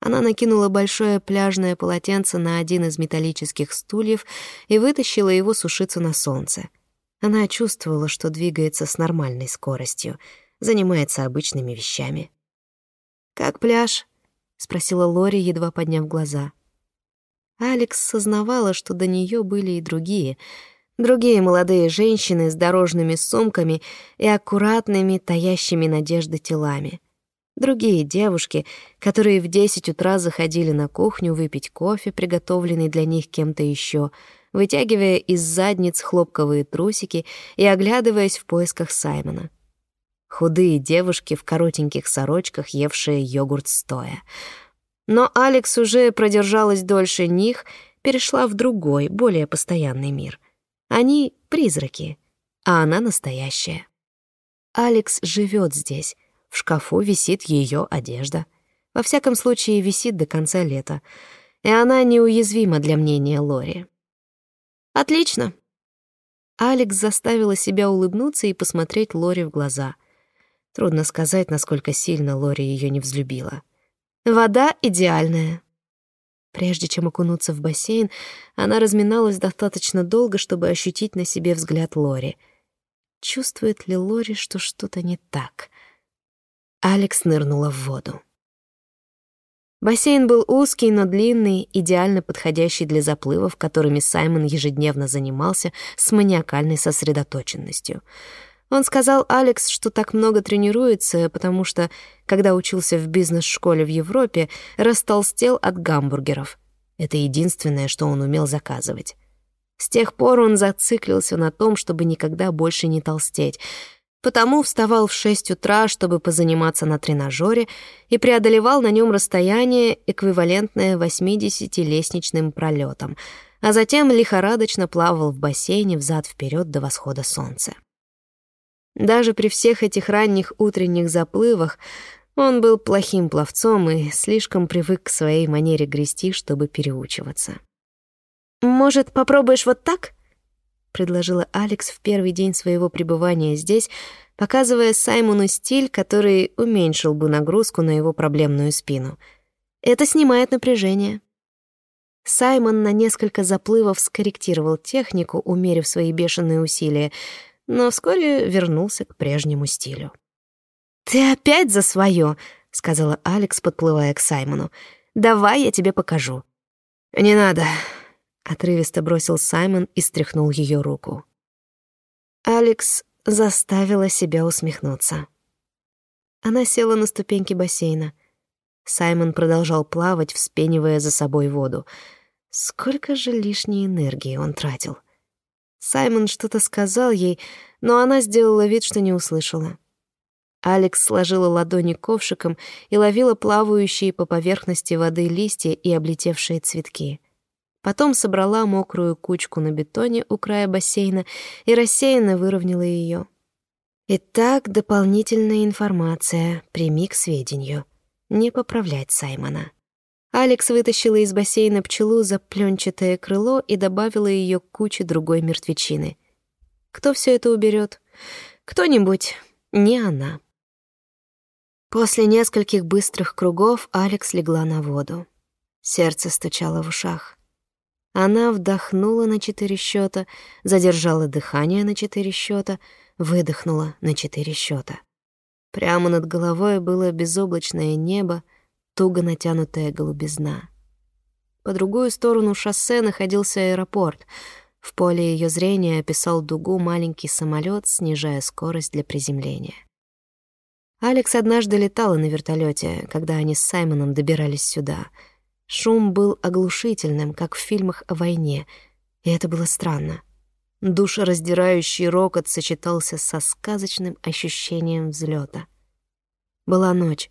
Она накинула большое пляжное полотенце на один из металлических стульев и вытащила его сушиться на солнце. Она чувствовала, что двигается с нормальной скоростью, занимается обычными вещами. «Как пляж?» — спросила Лори, едва подняв глаза. Алекс сознавала, что до нее были и другие, другие молодые женщины с дорожными сумками и аккуратными, таящими надежды телами. Другие девушки, которые в десять утра заходили на кухню выпить кофе, приготовленный для них кем-то еще, вытягивая из задниц хлопковые трусики и оглядываясь в поисках Саймона. Худые девушки в коротеньких сорочках, евшие йогурт стоя. Но Алекс уже продержалась дольше них, перешла в другой, более постоянный мир. Они — призраки, а она настоящая. Алекс живет здесь, в шкафу висит ее одежда. Во всяком случае, висит до конца лета. И она неуязвима для мнения Лори. «Отлично!» Алекс заставила себя улыбнуться и посмотреть Лори в глаза. Трудно сказать, насколько сильно Лори ее не взлюбила. «Вода идеальная!» Прежде чем окунуться в бассейн, она разминалась достаточно долго, чтобы ощутить на себе взгляд Лори. Чувствует ли Лори, что что-то не так? Алекс нырнула в воду. Бассейн был узкий, но длинный, идеально подходящий для заплывов, которыми Саймон ежедневно занимался с маниакальной сосредоточенностью. Он сказал Алекс, что так много тренируется, потому что, когда учился в бизнес-школе в Европе, растолстел от гамбургеров. Это единственное, что он умел заказывать. С тех пор он зациклился на том, чтобы никогда больше не толстеть — потому вставал в 6 утра, чтобы позаниматься на тренажере, и преодолевал на нем расстояние, эквивалентное 80 лестничным пролетам, а затем лихорадочно плавал в бассейне взад вперед до восхода солнца. Даже при всех этих ранних утренних заплывах он был плохим пловцом и слишком привык к своей манере грести, чтобы переучиваться. «Может, попробуешь вот так?» предложила Алекс в первый день своего пребывания здесь, показывая Саймону стиль, который уменьшил бы нагрузку на его проблемную спину. Это снимает напряжение. Саймон на несколько заплывов скорректировал технику, умерив свои бешеные усилия, но вскоре вернулся к прежнему стилю. «Ты опять за свое, сказала Алекс, подплывая к Саймону. «Давай я тебе покажу». «Не надо», Отрывисто бросил Саймон и стряхнул ее руку. Алекс заставила себя усмехнуться. Она села на ступеньки бассейна. Саймон продолжал плавать, вспенивая за собой воду. Сколько же лишней энергии он тратил. Саймон что-то сказал ей, но она сделала вид, что не услышала. Алекс сложила ладони ковшиком и ловила плавающие по поверхности воды листья и облетевшие цветки. Потом собрала мокрую кучку на бетоне у края бассейна и рассеянно выровняла ее. Итак, дополнительная информация. Прими к сведению. Не поправлять Саймона. Алекс вытащила из бассейна пчелу за пленчатое крыло и добавила ее к куче другой мертвечины. Кто все это уберет? Кто-нибудь, не она. После нескольких быстрых кругов Алекс легла на воду. Сердце стучало в ушах. Она вдохнула на четыре счета, задержала дыхание на четыре счета, выдохнула на четыре счета. Прямо над головой было безоблачное небо, туго натянутая голубизна. По другую сторону шоссе находился аэропорт. В поле ее зрения описал дугу маленький самолет, снижая скорость для приземления. Алекс однажды летала на вертолете, когда они с Саймоном добирались сюда — Шум был оглушительным, как в фильмах о войне, и это было странно. Душераздирающий рокот сочетался со сказочным ощущением взлета. Была ночь,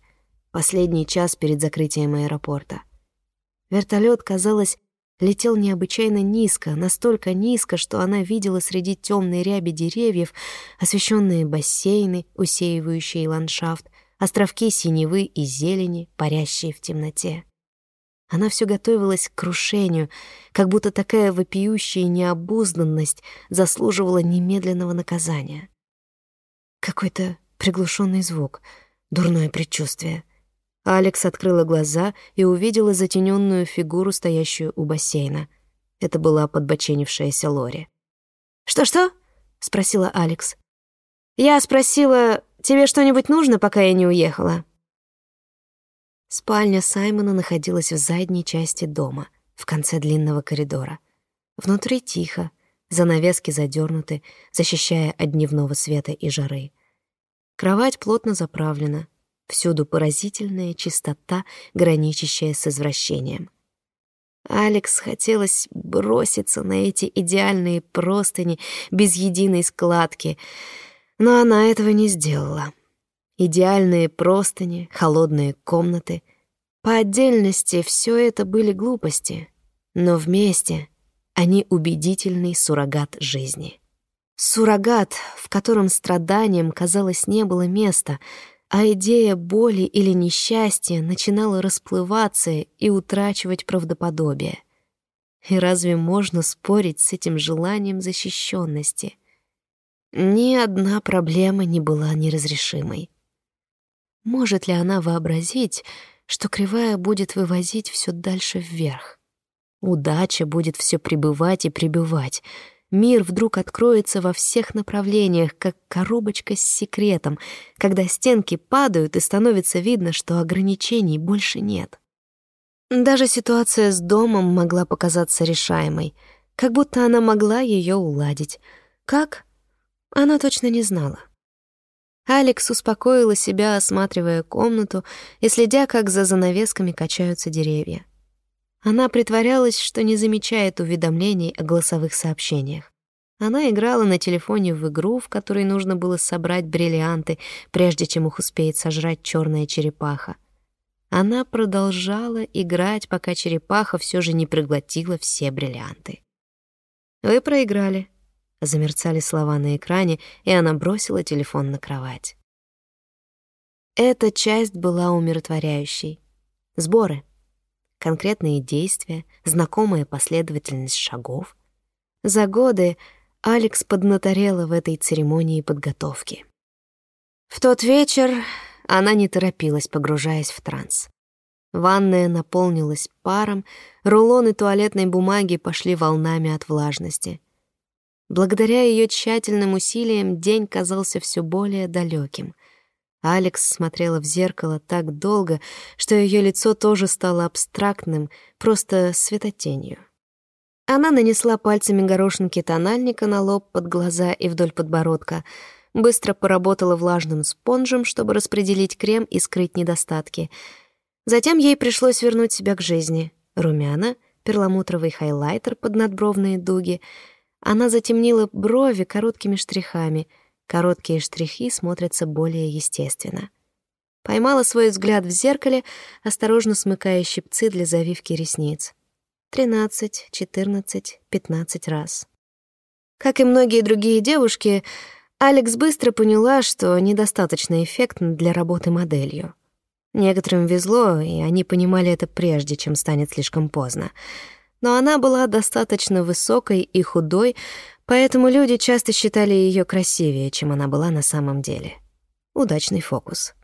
последний час перед закрытием аэропорта. Вертолет, казалось, летел необычайно низко, настолько низко, что она видела среди темной ряби деревьев освещенные бассейны, усеивающие ландшафт, островки синевы и зелени, парящие в темноте. Она все готовилась к крушению, как будто такая вопиющая необузданность заслуживала немедленного наказания. Какой-то приглушенный звук, дурное предчувствие. Алекс открыла глаза и увидела затененную фигуру, стоящую у бассейна. Это была подбоченившаяся Лори. «Что-что?» — спросила Алекс. «Я спросила, тебе что-нибудь нужно, пока я не уехала?» Спальня Саймона находилась в задней части дома, в конце длинного коридора. Внутри тихо, занавески задернуты, защищая от дневного света и жары. Кровать плотно заправлена, всюду поразительная чистота, граничащая с извращением. Алекс хотелось броситься на эти идеальные простыни без единой складки, но она этого не сделала. Идеальные простыни, холодные комнаты. По отдельности все это были глупости, но вместе они убедительный суррогат жизни. Суррогат, в котором страданиям, казалось, не было места, а идея боли или несчастья начинала расплываться и утрачивать правдоподобие. И разве можно спорить с этим желанием защищенности? Ни одна проблема не была неразрешимой. Может ли она вообразить, что кривая будет вывозить все дальше вверх? Удача будет все прибывать и прибывать. Мир вдруг откроется во всех направлениях, как коробочка с секретом, когда стенки падают и становится видно, что ограничений больше нет. Даже ситуация с домом могла показаться решаемой, как будто она могла ее уладить. Как? Она точно не знала. Алекс успокоила себя, осматривая комнату и следя, как за занавесками качаются деревья. Она притворялась, что не замечает уведомлений о голосовых сообщениях. Она играла на телефоне в игру, в которой нужно было собрать бриллианты, прежде чем их успеет сожрать черная черепаха. Она продолжала играть, пока черепаха все же не проглотила все бриллианты. «Вы проиграли», Замерцали слова на экране, и она бросила телефон на кровать. Эта часть была умиротворяющей. Сборы. Конкретные действия, знакомая последовательность шагов. За годы Алекс поднаторела в этой церемонии подготовки. В тот вечер она не торопилась, погружаясь в транс. Ванная наполнилась паром, рулоны туалетной бумаги пошли волнами от влажности. Благодаря ее тщательным усилиям день казался все более далеким. Алекс смотрела в зеркало так долго, что ее лицо тоже стало абстрактным, просто светотенью. Она нанесла пальцами горошинки тональника на лоб, под глаза и вдоль подбородка, быстро поработала влажным спонжем, чтобы распределить крем и скрыть недостатки. Затем ей пришлось вернуть себя к жизни. Румяна, перламутровый хайлайтер под надбровные дуги — она затемнила брови короткими штрихами, Короткие штрихи смотрятся более естественно. Поймала свой взгляд в зеркале, осторожно смыкая щипцы для завивки ресниц. Тринадцать, четырнадцать, пятнадцать раз. Как и многие другие девушки, Алекс быстро поняла, что недостаточно эффектно для работы моделью. Некоторым везло, и они понимали это прежде, чем станет слишком поздно. Но она была достаточно высокой и худой, поэтому люди часто считали ее красивее, чем она была на самом деле. Удачный фокус.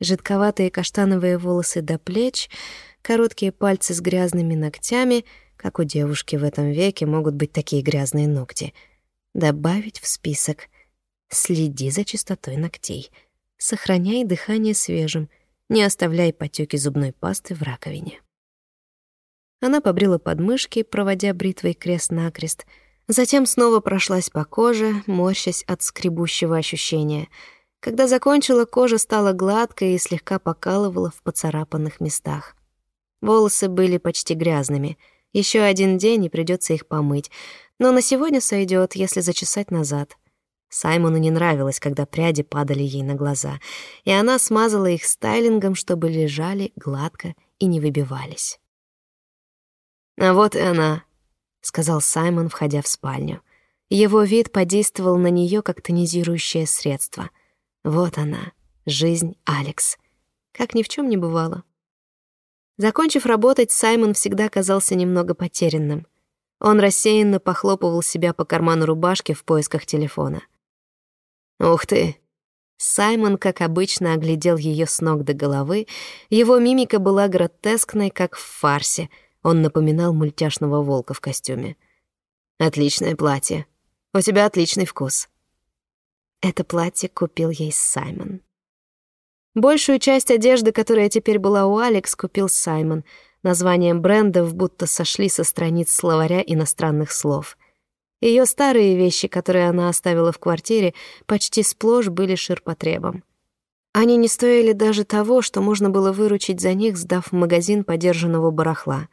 Жидковатые каштановые волосы до плеч, короткие пальцы с грязными ногтями, как у девушки в этом веке могут быть такие грязные ногти. Добавить в список. Следи за чистотой ногтей. Сохраняй дыхание свежим. Не оставляй потеки зубной пасты в раковине. Она побрила подмышки, проводя бритвой крест-накрест, затем снова прошлась по коже, морщась от скребущего ощущения — когда закончила, кожа стала гладкой и слегка покалывала в поцарапанных местах. Волосы были почти грязными. Еще один день, и придется их помыть. Но на сегодня сойдет, если зачесать назад. Саймону не нравилось, когда пряди падали ей на глаза, и она смазала их стайлингом, чтобы лежали гладко и не выбивались. «А вот и она», — сказал Саймон, входя в спальню. Его вид подействовал на нее как тонизирующее средство — вот она, жизнь Алекс. Как ни в чем не бывало. Закончив работать, Саймон всегда казался немного потерянным. Он рассеянно похлопывал себя по карману рубашки в поисках телефона. «Ух ты!» Саймон, как обычно, оглядел ее с ног до головы. Его мимика была гротескной, как в фарсе. Он напоминал мультяшного волка в костюме. «Отличное платье. У тебя отличный вкус». Это платье купил ей Саймон. Большую часть одежды, которая теперь была у Алекс, купил Саймон. Названием брендов будто сошли со страниц словаря иностранных слов. Ее старые вещи, которые она оставила в квартире, почти сплошь были ширпотребом. Они не стоили даже того, что можно было выручить за них, сдав в магазин подержанного барахла.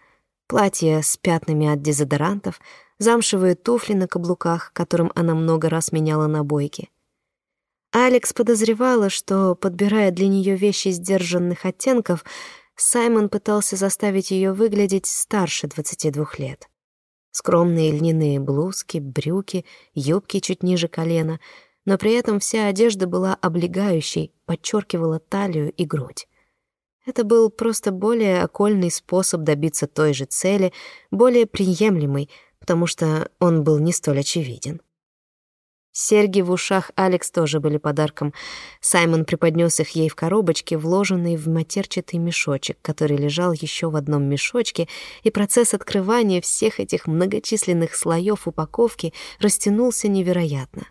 Платье с пятнами от дезодорантов, замшевые туфли на каблуках, которым она много раз меняла набойки — Алекс подозревала, что, подбирая для нее вещи сдержанных оттенков, Саймон пытался заставить ее выглядеть старше 22 лет. Скромные льняные блузки, брюки, юбки чуть ниже колена, но при этом вся одежда была облегающей, подчеркивала талию и грудь. Это был просто более окольный способ добиться той же цели, более приемлемый, потому что он был не столь очевиден. Серьги в ушах Алекс тоже были подарком. Саймон преподнес их ей в коробочке, вложенной в матерчатый мешочек, который лежал еще в одном мешочке, и процесс открывания всех этих многочисленных слоев упаковки растянулся невероятно.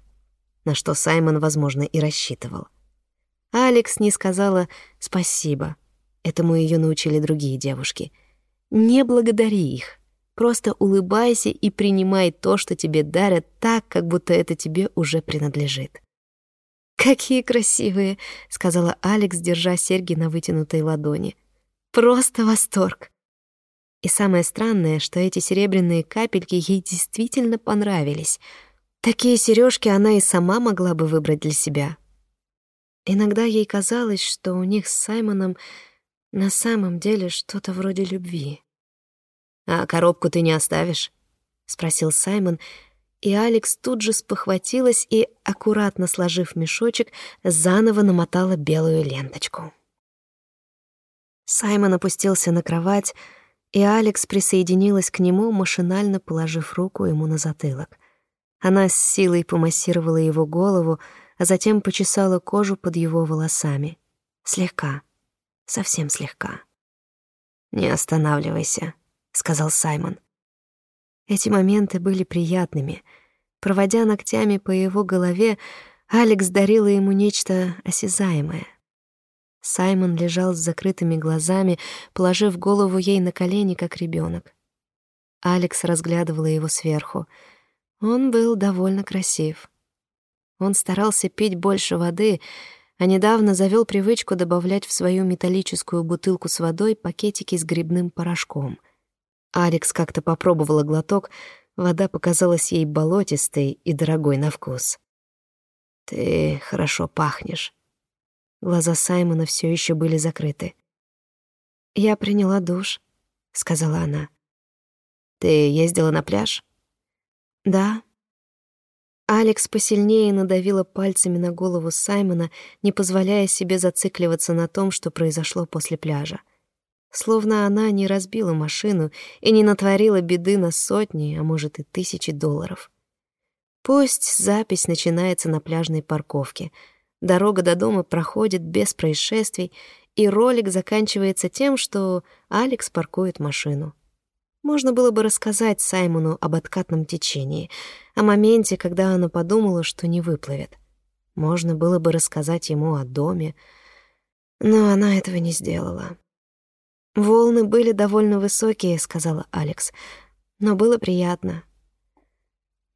На что Саймон, возможно, и рассчитывал. Алекс не сказала «спасибо». Этому ее научили другие девушки. «Не благодари их». Просто улыбайся и принимай то, что тебе дарят, так, как будто это тебе уже принадлежит. «Какие красивые!» — сказала Алекс, держа серьги на вытянутой ладони. «Просто восторг!» И самое странное, что эти серебряные капельки ей действительно понравились. Такие сережки она и сама могла бы выбрать для себя. Иногда ей казалось, что у них с Саймоном на самом деле что-то вроде любви. «А коробку ты не оставишь?» — спросил Саймон, и Алекс тут же спохватилась и, аккуратно сложив мешочек, заново намотала белую ленточку. Саймон опустился на кровать, и Алекс присоединилась к нему, машинально положив руку ему на затылок. Она с силой помассировала его голову, а затем почесала кожу под его волосами. Слегка, совсем слегка. «Не останавливайся», — сказал Саймон. Эти моменты были приятными. Проводя ногтями по его голове, Алекс дарила ему нечто осязаемое. Саймон лежал с закрытыми глазами, положив голову ей на колени, как ребенок. Алекс разглядывала его сверху. Он был довольно красив. Он старался пить больше воды, а недавно завел привычку добавлять в свою металлическую бутылку с водой пакетики с грибным порошком — Алекс как-то попробовала глоток, вода показалась ей болотистой и дорогой на вкус. Ты хорошо пахнешь. Глаза Саймона все еще были закрыты. «Я приняла душ», — сказала она. «Ты ездила на пляж?» «Да». Алекс посильнее надавила пальцами на голову Саймона, не позволяя себе зацикливаться на том, что произошло после пляжа. Словно она не разбила машину и не натворила беды на сотни, а может и тысячи долларов. Пусть запись начинается на пляжной парковке. Дорога до дома проходит без происшествий, и ролик заканчивается тем, что Алекс паркует машину. Можно было бы рассказать Саймону об откатном течении, о моменте, когда она подумала, что не выплывет. Можно было бы рассказать ему о доме, но она этого не сделала. «Волны были довольно высокие», — сказала Алекс, — «но было приятно».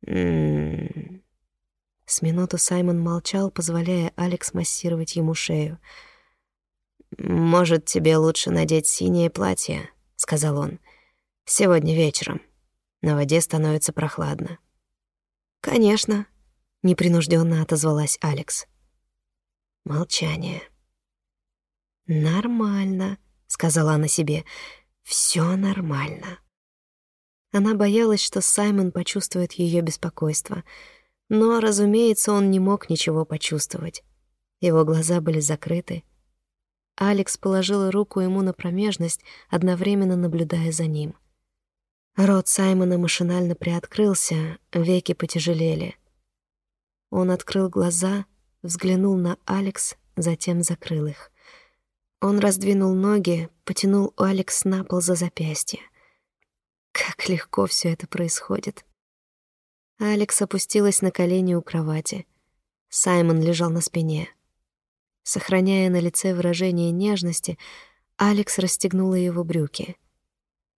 «М-м-м». С минуту Саймон молчал, позволяя Алекс массировать ему шею. «Может, тебе лучше надеть синее платье», — сказал он. «Сегодня вечером. На воде становится прохладно». «Конечно», — непринужденно отозвалась Алекс. Молчание. «Нормально», — сказала она себе. «Всё нормально». Она боялась, что Саймон почувствует её беспокойство. Но, разумеется, он не мог ничего почувствовать. Его глаза были закрыты. Алекс положила руку ему на промежность, одновременно наблюдая за ним. Рот Саймона машинально приоткрылся, веки потяжелели. Он открыл глаза, взглянул на Алекс, затем закрыл их. Он раздвинул ноги, потянул Алекс на пол за запястье. Как легко все это происходит. Алекс опустилась на колени у кровати. Саймон лежал на спине. Сохраняя на лице выражение нежности, Алекс расстегнула его брюки.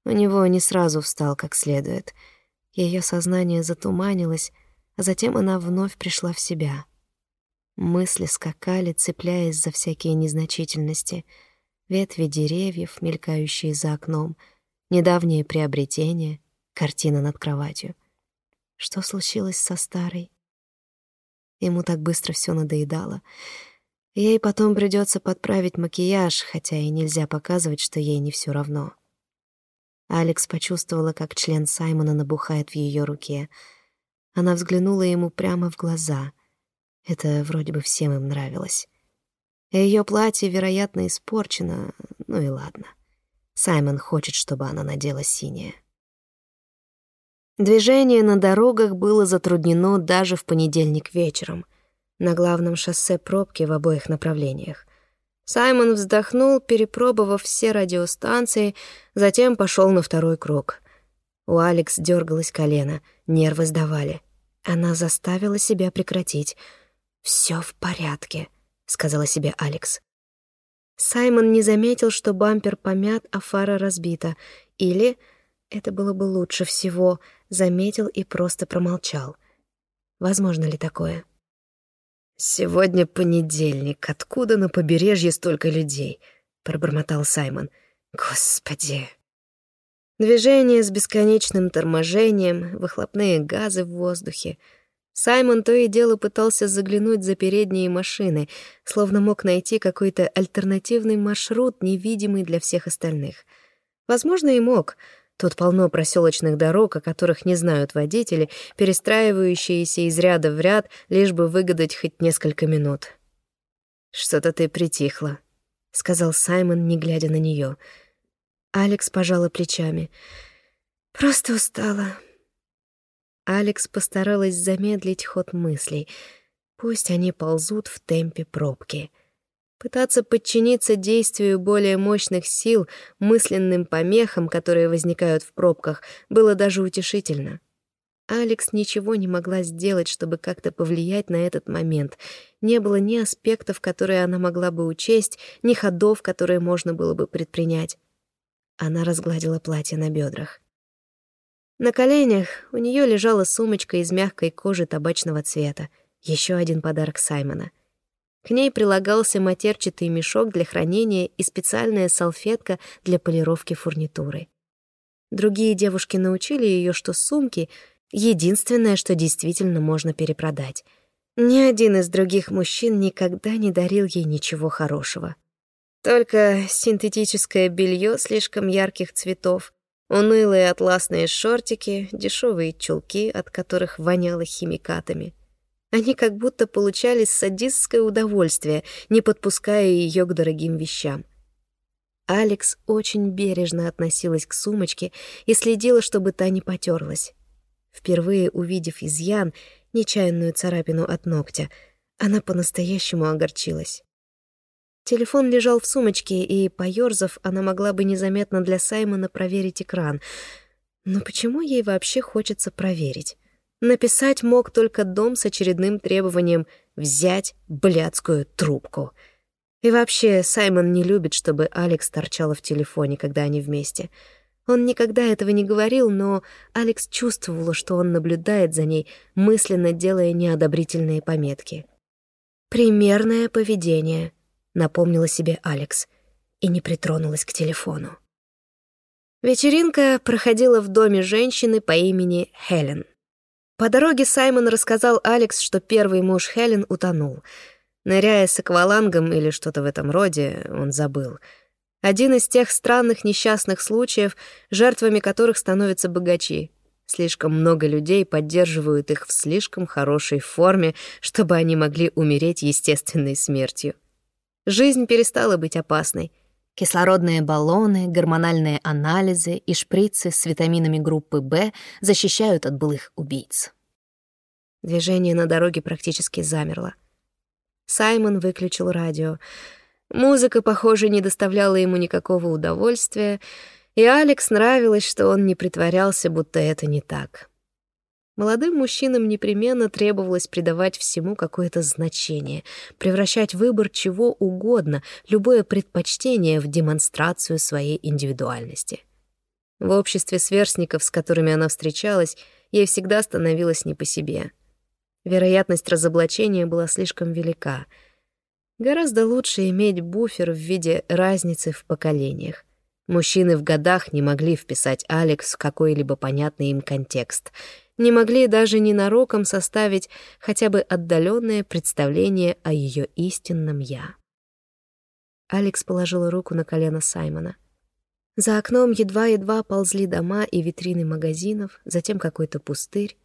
У него не сразу встал как следует. Ее сознание затуманилось, а затем она вновь пришла в себя — Мысли скакали, цепляясь за всякие незначительности. Ветви деревьев, мелькающие за окном, недавнее приобретение, картина над кроватью. Что случилось со старой? Ему так быстро все надоедало. Ей потом придется подправить макияж, хотя и нельзя показывать, что ей не все равно. Алекс почувствовала, как член Саймона набухает в ее руке. Она взглянула ему прямо в глаза. Это вроде бы всем им нравилось. Ее платье, вероятно, испорчено, ну и ладно. Саймон хочет, чтобы она надела синее. Движение на дорогах было затруднено даже в понедельник вечером. На главном шоссе пробки в обоих направлениях. Саймон вздохнул, перепробовав все радиостанции, затем пошел на второй круг. У Алекс дергалось колено, нервы сдавали. Она заставила себя прекратить — «Все в порядке», — сказала себе Алекс. Саймон не заметил, что бампер помят, а фара разбита. Или, это было бы лучше всего, заметил и просто промолчал. Возможно ли такое? «Сегодня понедельник. Откуда на побережье столько людей?» — пробормотал Саймон. «Господи!» Движение с бесконечным торможением, выхлопные газы в воздухе — Саймон то и дело пытался заглянуть за передние машины, словно мог найти какой-то альтернативный маршрут, невидимый для всех остальных. Возможно, и мог. Тут полно проселочных дорог, о которых не знают водители, перестраивающиеся из ряда в ряд, лишь бы выгадать хоть несколько минут. «Что-то ты притихла», — сказал Саймон, не глядя на нее. Алекс пожала плечами. «Просто устала. Алекс постаралась замедлить ход мыслей. Пусть они ползут в темпе пробки. Пытаться подчиниться действию более мощных сил, мысленным помехам, которые возникают в пробках, было даже утешительно. Алекс ничего не могла сделать, чтобы как-то повлиять на этот момент. Не было ни аспектов, которые она могла бы учесть, ни ходов, которые можно было бы предпринять. Она разгладила платье на бедрах. На коленях у нее лежала сумочка из мягкой кожи табачного цвета, еще один подарок Саймона. К ней прилагался матерчатый мешок для хранения и специальная салфетка для полировки фурнитуры. Другие девушки научили ее, что сумки — единственное, что действительно можно перепродать. Ни один из других мужчин никогда не дарил ей ничего хорошего. Только синтетическое белье слишком ярких цветов, унылые атласные шортики, дешевые чулки, от которых воняло химикатами. Они как будто получали садистское удовольствие, не подпуская ее к дорогим вещам. Алекс очень бережно относилась к сумочке и следила, чтобы та не потерлась. Впервые увидев изъян, нечаянную царапину от ногтя, она по-настоящему огорчилась. Телефон лежал в сумочке, и, поёрзав, она могла бы незаметно для Саймона проверить экран. Но почему ей вообще хочется проверить? Написать мог только дом с очередным требованием взять блядскую трубку. И вообще, Саймон не любит, чтобы Алекс торчала в телефоне, когда они вместе — он никогда этого не говорил, но Алекс чувствовала, что он наблюдает за ней, мысленно делая неодобрительные пометки. «Примерное поведение», — напомнила себе Алекс, и не притронулась к телефону. Вечеринка проходила в доме женщины по имени Хелен. По дороге Саймон рассказал Алекс, что первый муж Хелен утонул. Ныряя с аквалангом или что-то в этом роде, он забыл — один из тех странных несчастных случаев, жертвами которых становятся богачи. Слишком много людей поддерживают их в слишком хорошей форме, чтобы они могли умереть естественной смертью. Жизнь перестала быть опасной. Кислородные баллоны, гормональные анализы и шприцы с витаминами группы В защищают от былых убийц. Движение на дороге практически замерло. Саймон выключил радио. Музыка, похоже, не доставляла ему никакого удовольствия, и Алекс нравилось, что он не притворялся, будто это не так. Молодым мужчинам непременно требовалось придавать всему какое-то значение, превращать выбор чего угодно, любое предпочтение в демонстрацию своей индивидуальности. В обществе сверстников, с которыми она встречалась, ей всегда становилось не по себе. Вероятность разоблачения была слишком велика — Гораздо лучше иметь буфер в виде разницы в поколениях. Мужчины в годах не могли вписать Алекс в какой-либо понятный им контекст, не могли даже ненароком составить хотя бы отдаленное представление о ее истинном «я». Алекс положила руку на колено Саймона. За окном едва-едва ползли дома и витрины магазинов, затем какой-то пустырь,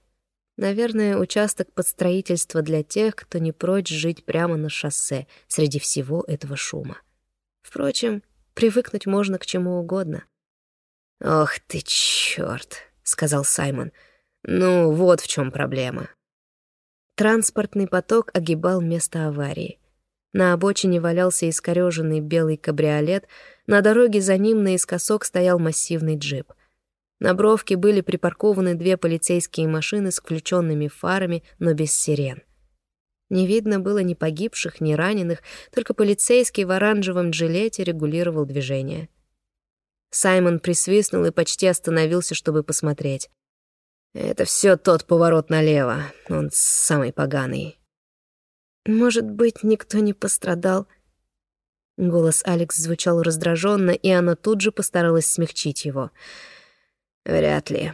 Наверное, участок под строительство для тех, кто не прочь жить прямо на шоссе среди всего этого шума. Впрочем, привыкнуть можно к чему угодно. «Ох ты, чёрт!» — сказал Саймон. «Ну, вот в чем проблема». Транспортный поток огибал место аварии. На обочине валялся искорёженный белый кабриолет, на дороге за ним наискосок стоял массивный джип — на бровке были припаркованы две полицейские машины с включенными фарами, но без сирен. Не видно было ни погибших, ни раненых, только полицейский в оранжевом джилете регулировал движение. Саймон присвистнул и почти остановился, чтобы посмотреть. «Это все тот поворот налево. Он самый поганый». «Может быть, никто не пострадал?» Голос Алекс звучал раздраженно, и она тут же постаралась смягчить его. Вряд ли.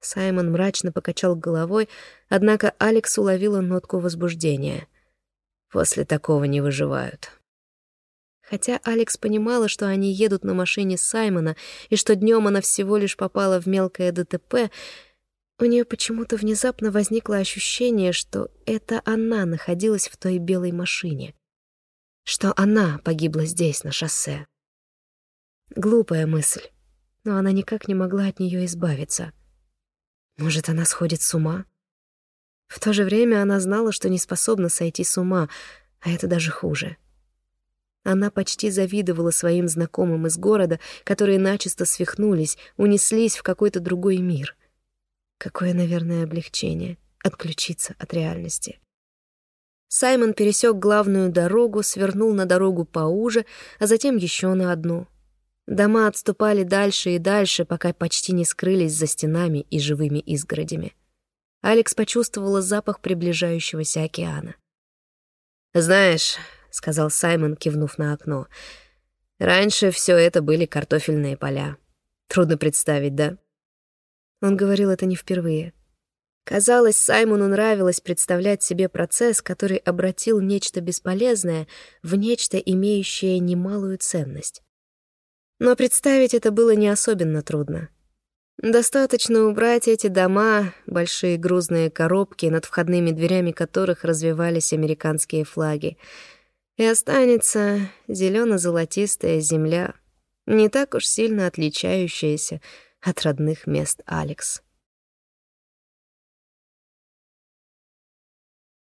Саймон мрачно покачал головой, однако Алекс уловила нотку возбуждения. После такого не выживают. Хотя Алекс понимала, что они едут на машине Саймона и что днем она всего лишь попала в мелкое ДТП, у нее почему-то внезапно возникло ощущение, что это она находилась в той белой машине, что она погибла здесь, на шоссе. Глупая мысль но она никак не могла от нее избавиться. Может, она сходит с ума? В то же время она знала, что не способна сойти с ума, а это даже хуже. Она почти завидовала своим знакомым из города, которые начисто свихнулись, унеслись в какой-то другой мир. Какое, наверное, облегчение — отключиться от реальности. Саймон пересек главную дорогу, свернул на дорогу поуже, а затем еще на одну — Дома отступали дальше и дальше, пока почти не скрылись за стенами и живыми изгородями. Алекс почувствовала запах приближающегося океана. «Знаешь», — сказал Саймон, кивнув на окно, — «раньше все это были картофельные поля. Трудно представить, да?» Он говорил это не впервые. Казалось, Саймону нравилось представлять себе процесс, который обратил нечто бесполезное в нечто, имеющее немалую ценность. Но представить это было не особенно трудно. Достаточно убрать эти дома, большие грузные коробки, над входными дверями которых развивались американские флаги, и останется зелено золотистая земля, не так уж сильно отличающаяся от родных мест Алекс.